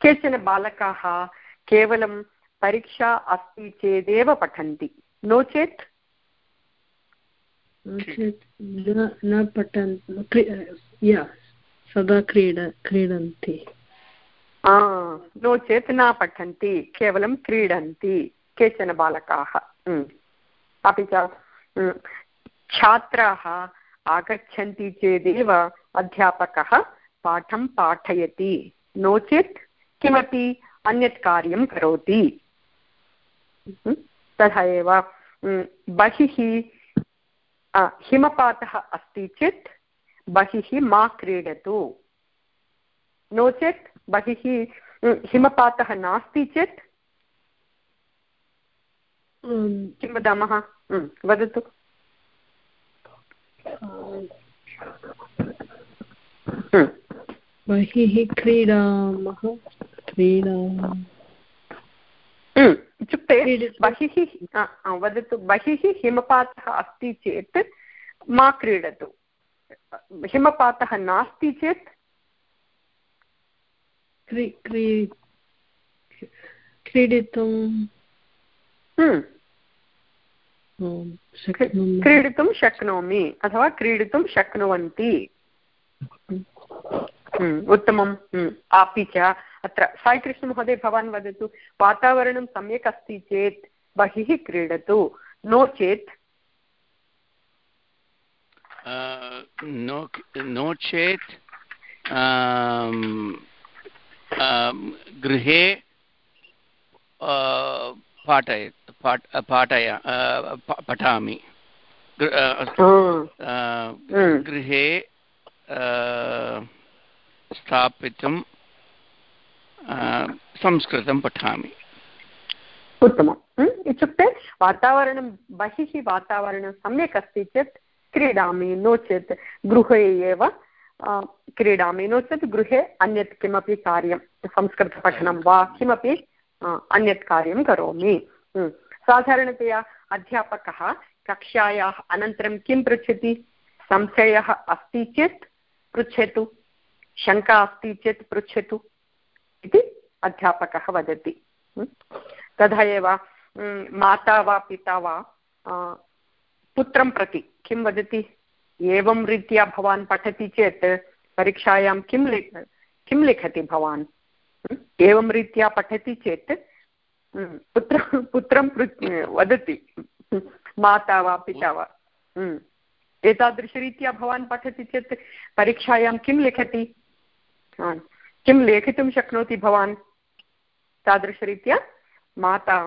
केचन बालकाः केवलं परीक्षा अस्ति चेदेव पठन्ति नो चेत् न पठन् सदा क्रीड क्रीडन्ति नो चेत् न पठन्ति केवलं क्रीडन्ति केचन बालकाः अपि च छात्राः आगच्छन्ति चेदेव अध्यापकः पाठं पाठयति। नो चेत् किमपि अन्यत् कार्यं करोति। तथा एव बहिः हिमपातः अस्ति चेत् बहिः मा क्रीडतु। नो चेत् बहिः हिमपातः नास्ति चेत् किं वदामः? वदतु। बहिः क्रीडामः क्रीडा। इत्युक्ते बहिः वदतु बहिः हिमपातः अस्ति चेत् मा क्रीडतु। हिमपातः नास्ति चेत्? क्रीडितुं। क्रीडितुं शक्नोमि अथवा क्रीडितुं शक्नुवन्ति। उत्तमम् अपि च अत्र साईकृष्णमहोदय भवान् वदतु वातावरणं सम्यक् अस्ति चेत् बहिः क्रीडतु नो चेत्? नो चेत् गृहे पाठय पाठय पठामि। गृहे स्थापितुं संस्कृतं पठामि उत्तमम् इत्युक्ते वातावरणं बहिः वातावरणं सम्यक् अस्ति चेत् क्रीडामि नो चेत् गृहे एव क्रीडामि नो चेत् गृहे अन्यत् किमपि कार्यं संस्कृतपठनं वा किमपि अन्यत् कार्यं करोमि साधारणतया अध्यापकः कक्षायाः अनन्तरं किं पृच्छति संशयः अस्ति चेत् पृच्छतु। शङ्का अस्ति चेत् पृच्छतु इति अध्यापकः वदति। तथा एव माता वा पिता वा पुत्रं प्रति किं वदति? एवं रीत्या भवान् पठति चेत् परीक्षायां किं लिख किं लिखति भवान्? एवं रीत्या पठति चेत् पुत्र, पुत्रं वदति। माता वा पिता वा। एतादृशरीत्या भवान् पठति चेत् परीक्षायां किं लिखति? किं लेखितुं शक्नोति भवान्? तादृशरीत्या माता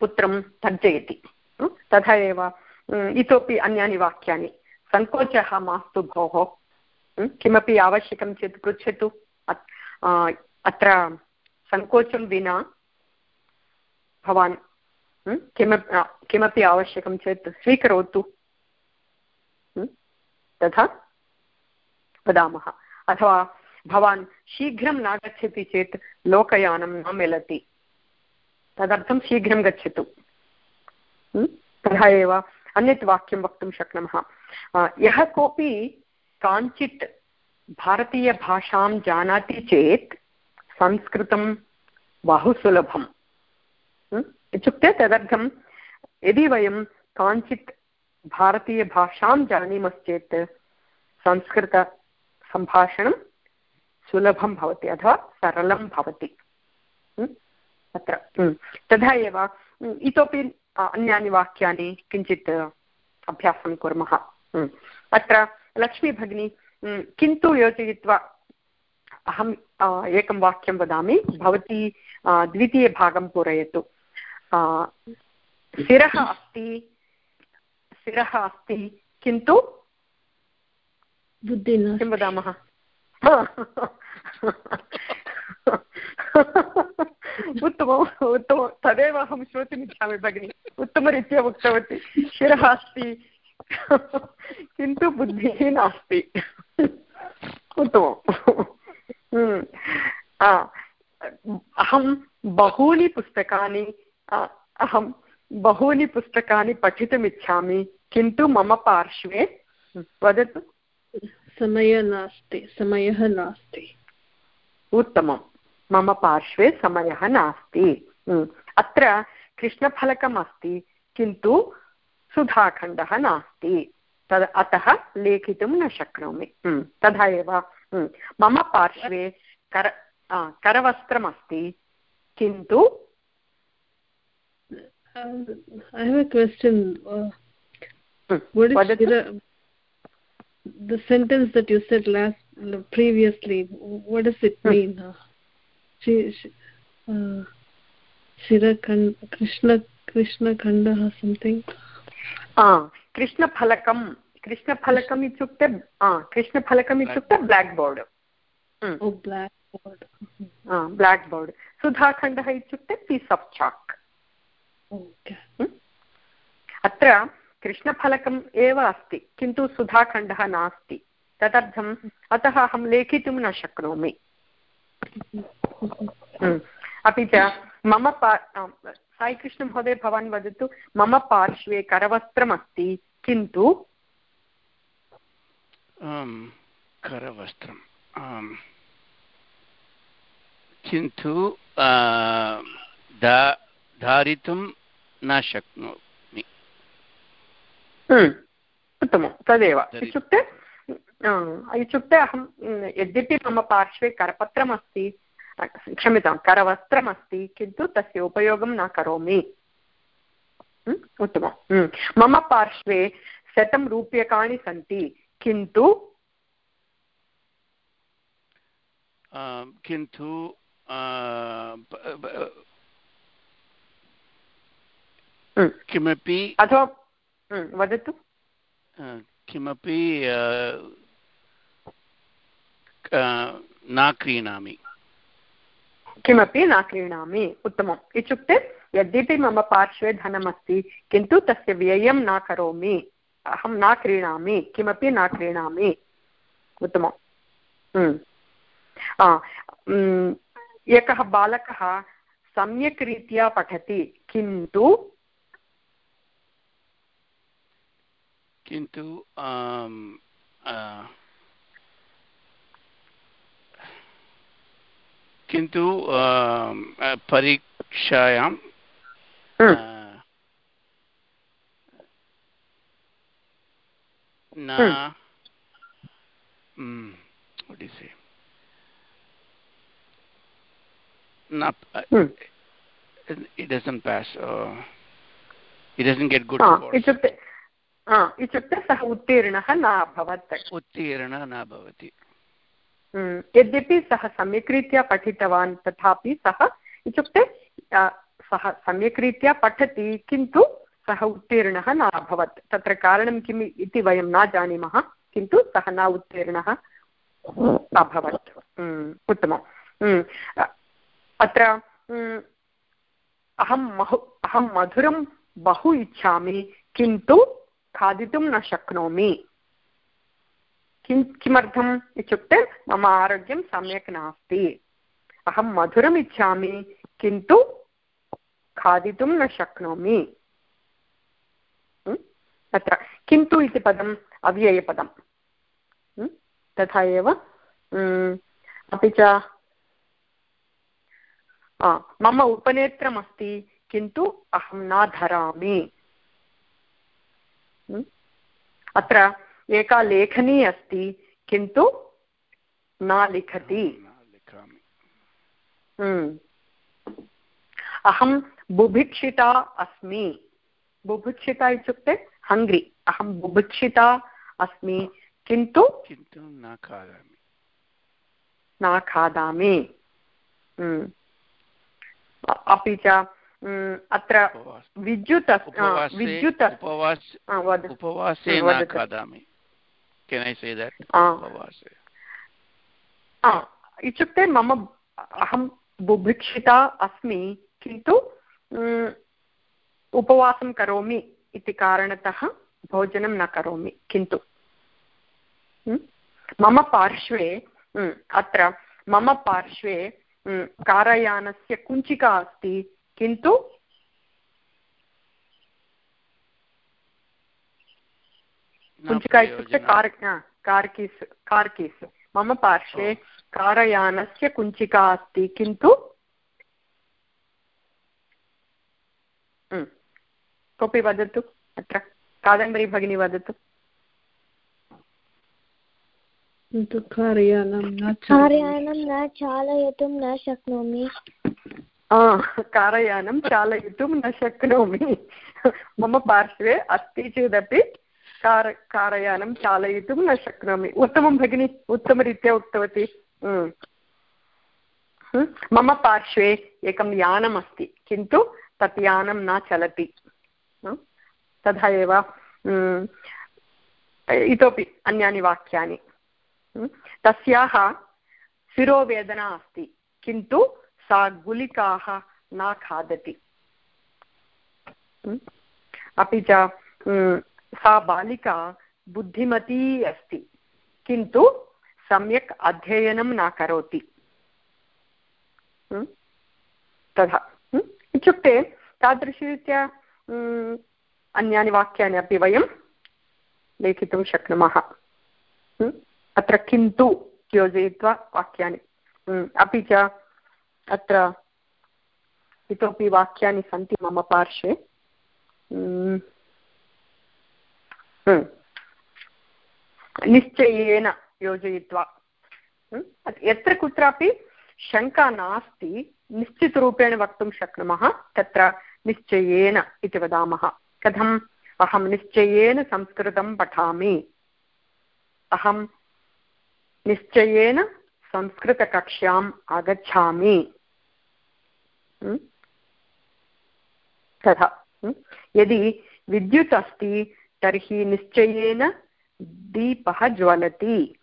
पुत्रं तर्जयति। तथा एव इतोपि अन्यानि वाक्यानि। सङ्कोचः मास्तु भोः। किमपि आवश्यकं चेत् पृच्छतु। अत्र सङ्कोचं विना भवान् किमपि किमपि आवश्यकं चेत् स्वीकरोतु। तथा वदामः। अथवा भवान् शीघ्रं नागच्छति चेत् लोकयानं न मिलति। तदर्थं शीघ्रं गच्छतु। तथा एव अन्यत् वाक्यं वक्तुं शक्नुमः। यः कोऽपि काञ्चित् भारतीयभाषां जानाति चेत् संस्कृतं बहु सुलभम् इत्युक्ते तदर्थं यदि वयं काञ्चित् भारतीयभाषां जानीमश्चेत् संस्कृतसम्भाषणं सुलभं भवति अथवा सरलं भवति। अत्र तथा एव इतोपि अन्यानि वाक्यानि किञ्चित् अभ्यासं कुर्मः। अत्र, लक्ष्मीभगिनी किन्तु योजयित्वा अहम् एकं वाक्यं वदामि। भवती द्वितीयभागं पूरयतु। शिरः अस्ति शिरः अस्ति किन्तु बुद्धिः किं वदामः? उत्तमम् उत्तमं तदेव अहं श्रोतुमिच्छामि भगिनि। उत्तमरीत्या उक्तवती शिरः अस्ति किन्तु बुद्धिः नास्ति। उत्तमम्। हम्म। अहं बहूनि पुस्तकानि अहं बहूनि पुस्तकानि पठितुमिच्छामि किन्तु मम पार्श्वे वदतु। समयः नास्ति समयः नास्ति। उत्तमं। मम पार्श्वे समयः नास्ति। अत्र कृष्णफलकम् अस्ति किन्तु सुधाखण्डः नास्ति। तद् अतः लेखितुं न शक्नोमि। तथा एव। मम पार्श्वे कर करवस्त्रमस्ति किन्तु question. Uh. what is Vadastu. Shira, the sentence that you said last previously? What does it Hmm. mean? Uh, she, she, uh, Shira Kand, Krishna Krishna Kanda something. आ, कृष्णफलकं कृष्णफलकम् इत्युक्ते आ, कृष्णफलकम् इत्युक्ते blackboard Oh, blackboard. Blackboard सुधाखण्डः इत्युक्ते piece of चाक् Okay. अत्र कृष्णफलकम् एव अस्ति किन्तु सुधाखण्डः नास्ति तदर्थम् अतः अहं लेखितुं न शक्नोमि हम्म। अपि च मम पा साईकृष्णमहोदय भवान् वदतु मम पार्श्वे करवस्त्रमस्ति किन्तु करवस्त्रम्. किन्तु धारितुं न हम्म, उत्तमं तदेव। इत्युक्ते इत्युक्ते अहं यद्यपि मम पार्श्वे करपत्रमस्ति क्षम्यतां करवस्त्रमस्ति किन्तु तस्य उपयोगं न करोमि। हम्म, उत्तमं। हम्म, मम पार्श्वे शतं रूप्यकाणि सन्ति किन्तु किन्तु हम्म, किमपि अथवा हम्म, वदतु आ, किमपि आ, क- न क्रीणामि किमपि न क्रीणामि उत्तमम् इत्युक्ते यद्यपि मम पार्श्वे धनमस्ति किन्तु तस्य व्ययं न करोमि अहं न क्रीणामि किमपि न क्रीणामि उत्तमम् हम्म। आ, हम्म, एकः बालकः सम्यक् रीत्या पठति किन्तु किन्तु आम्, आ, किन्तु आम्, आ, परीक्षायां हम्म, आ, न Hmm. mm, what do you say not uh, Hmm. it, it doesn't pass uh, it doesn't get good uh, scores इत्युक्ते आ, इत्युक्ते सः उत्तीर्णः न अभवत्। उत्तीर्णः न भवति। हम्म, यद्यपि सः सम्यक् रीत्या पठितवान् तथापि सः इत्युक्ते सः सम्यक् रीत्या पठति किन्तु सः उत्तीर्णः न अभवत्। तत्र कारणं किम् इति वयं न जानीमः किन्तु सः न उत्तीर्णः अभवत्। हम्म, उत्तमं हम्म, अत्र अहं महु अहं मधुरं बहु इच्छामि किन्तु खादितुं न शक्नोमि किं किमर्थम् इत्युक्ते मम आरोग्यं सम्यक् नास्ति अहं मधुरम् किन्तु खादितुं न शक्नोमि? तत्र किन्तु इति पदम् अव्ययपदम् म्? तथा एव म्, अपि च मम उपनेत्रमस्ति किन्तु अहं न धरामि? अत्र एका लेखनी अस्ति किन्तु न लिखति। हम्म। अहं बुभुक्षिता अस्मि। बुभुक्षिता इत्युक्ते हङ्ग्रि। अहं बुभुक्षिता अस्मि किन्तु किन्तु न खादामि। न खादामि। हम्म। अपि च हम्म, अत्र उपवास विद्युत् विद्युत् उपवास न. खादामि केन् ऐ से देट् उपवासे। इत्युक्ते मम अहं बुभुक्षिता अस्मि किन्तु म्, उपवासं करोमि इति कारणतः भोजनं न करोमि किन्तु। मम पार्श्वे अत्र मम पार्श्वे कारयानस्य कुञ्चिका अस्ति किन्तु कुञ्चिका इत्युक्ते। कार् हा, कार् कीस् कार् कीस् मम पार्श्वे कारयानस्य कुञ्चिका अस्ति किन्तु हम्म, कोऽपि वदतु अत्र कादम्बरी भगिनी वदतु। कार्यानं न चालयितुं न शक्नोमि कारयानं चालयितुं न शक्नोमि मम पार्श्वे अस्ति चेदपि कार कारयानं चालयितुं न शक्नोमि उत्तमं भगिनि उत्तमरीत्या उक्तवती मम पार्श्वे एकं यानम् अस्ति किन्तु तत् यानं न चलति तथा एव इतोपि अन्यानि वाक्यानि तस्याः शिरोवेदना अस्ति किन्तु सा गुलिकाः न खादति। अपि च सा बालिका बुद्धिमती अस्ति, किन्तु सम्यक् अध्ययनं न करोति। तथा इत्युक्ते तादृशरीत्या अन्यानि वाक्यानि अपि वयं लेखितुं शक्नुमः। अत्र किन्तु योजयित्वा वाक्यानि। अपि च अत्र इतोपि वाक्यानि सन्ति मम पार्श्वे। निश्चयेन योजयित्वा। यत्र कुत्रापि शङ्का नास्ति, निश्चितरूपेण वक्तुं शक्नुमः, तत्र निश्चयेन इति वदामः। कथम्? अहं निश्चयेन संस्कृतं पठामि। अहं निश्चयेन संस्कृतकक्ष्याम् आगच्छामि। तथा यदि विद्युत् अस्ति, तर्हि निश्चयेन दीपः ज्वलति।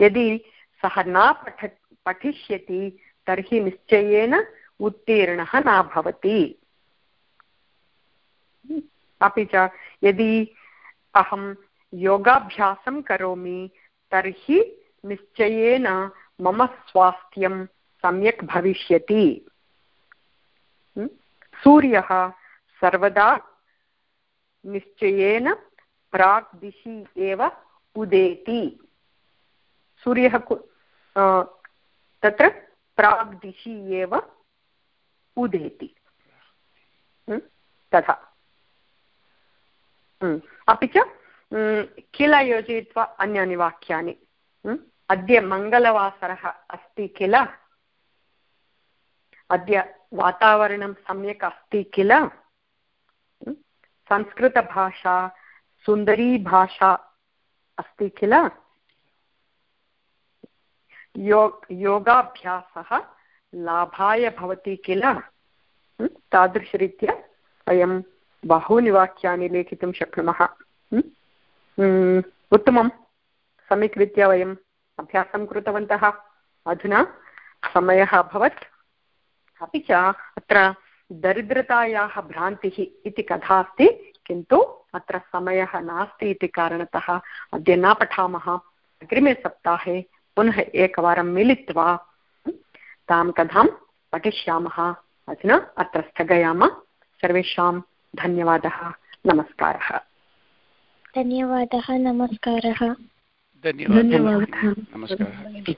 यदि सः न पठ पठिष्यति, तर्हि निश्चयेन उत्तीर्णः न भवति। अपि च, यदि अहं योगाभ्यासं करोमि, तर्हि निश्चयेन मम स्वास्थ्यं सम्यक् भविष्यति। सूर्यः सर्वदा निश्चयेन प्राक् दिशि एव उदेति। सूर्यः तत्र प्राक् दिशि एव उदेति। तथा। अपि च किल योजयित्वा अन्यानि वाक्यानि। अद्य मङ्गलवासरः अस्ति किल? अद्य वातावरणं सम्यक् अस्ति किल? संस्कृतभाषा सुन्दरी भाषा अस्ति किल? यो योगाभ्यासः लाभाय भवति किल? तादृशरीत्या वयं बहूनि वाक्यानि लेखितुं शक्नुमः। उत्तमं। सम्यक् रीत्या वयम् अभ्यासं कृतवन्तः। अधुना समयः अभवत्। अपि च अत्र दरिद्रतायाः भ्रान्तिः इति कथा अस्ति किन्तु अत्र समयः नास्ति इति कारणतः अद्य न पठामः। अग्रिमे सप्ताहे पुनः एकवारं मिलित्वा तां कथां पठिष्यामः। अधुना अत्र स्थगयामः। सर्वेषां धन्यवादः। नमस्कारः। धन्यवादः। नमस्कारः। धन्यवादः। नमस्कारः।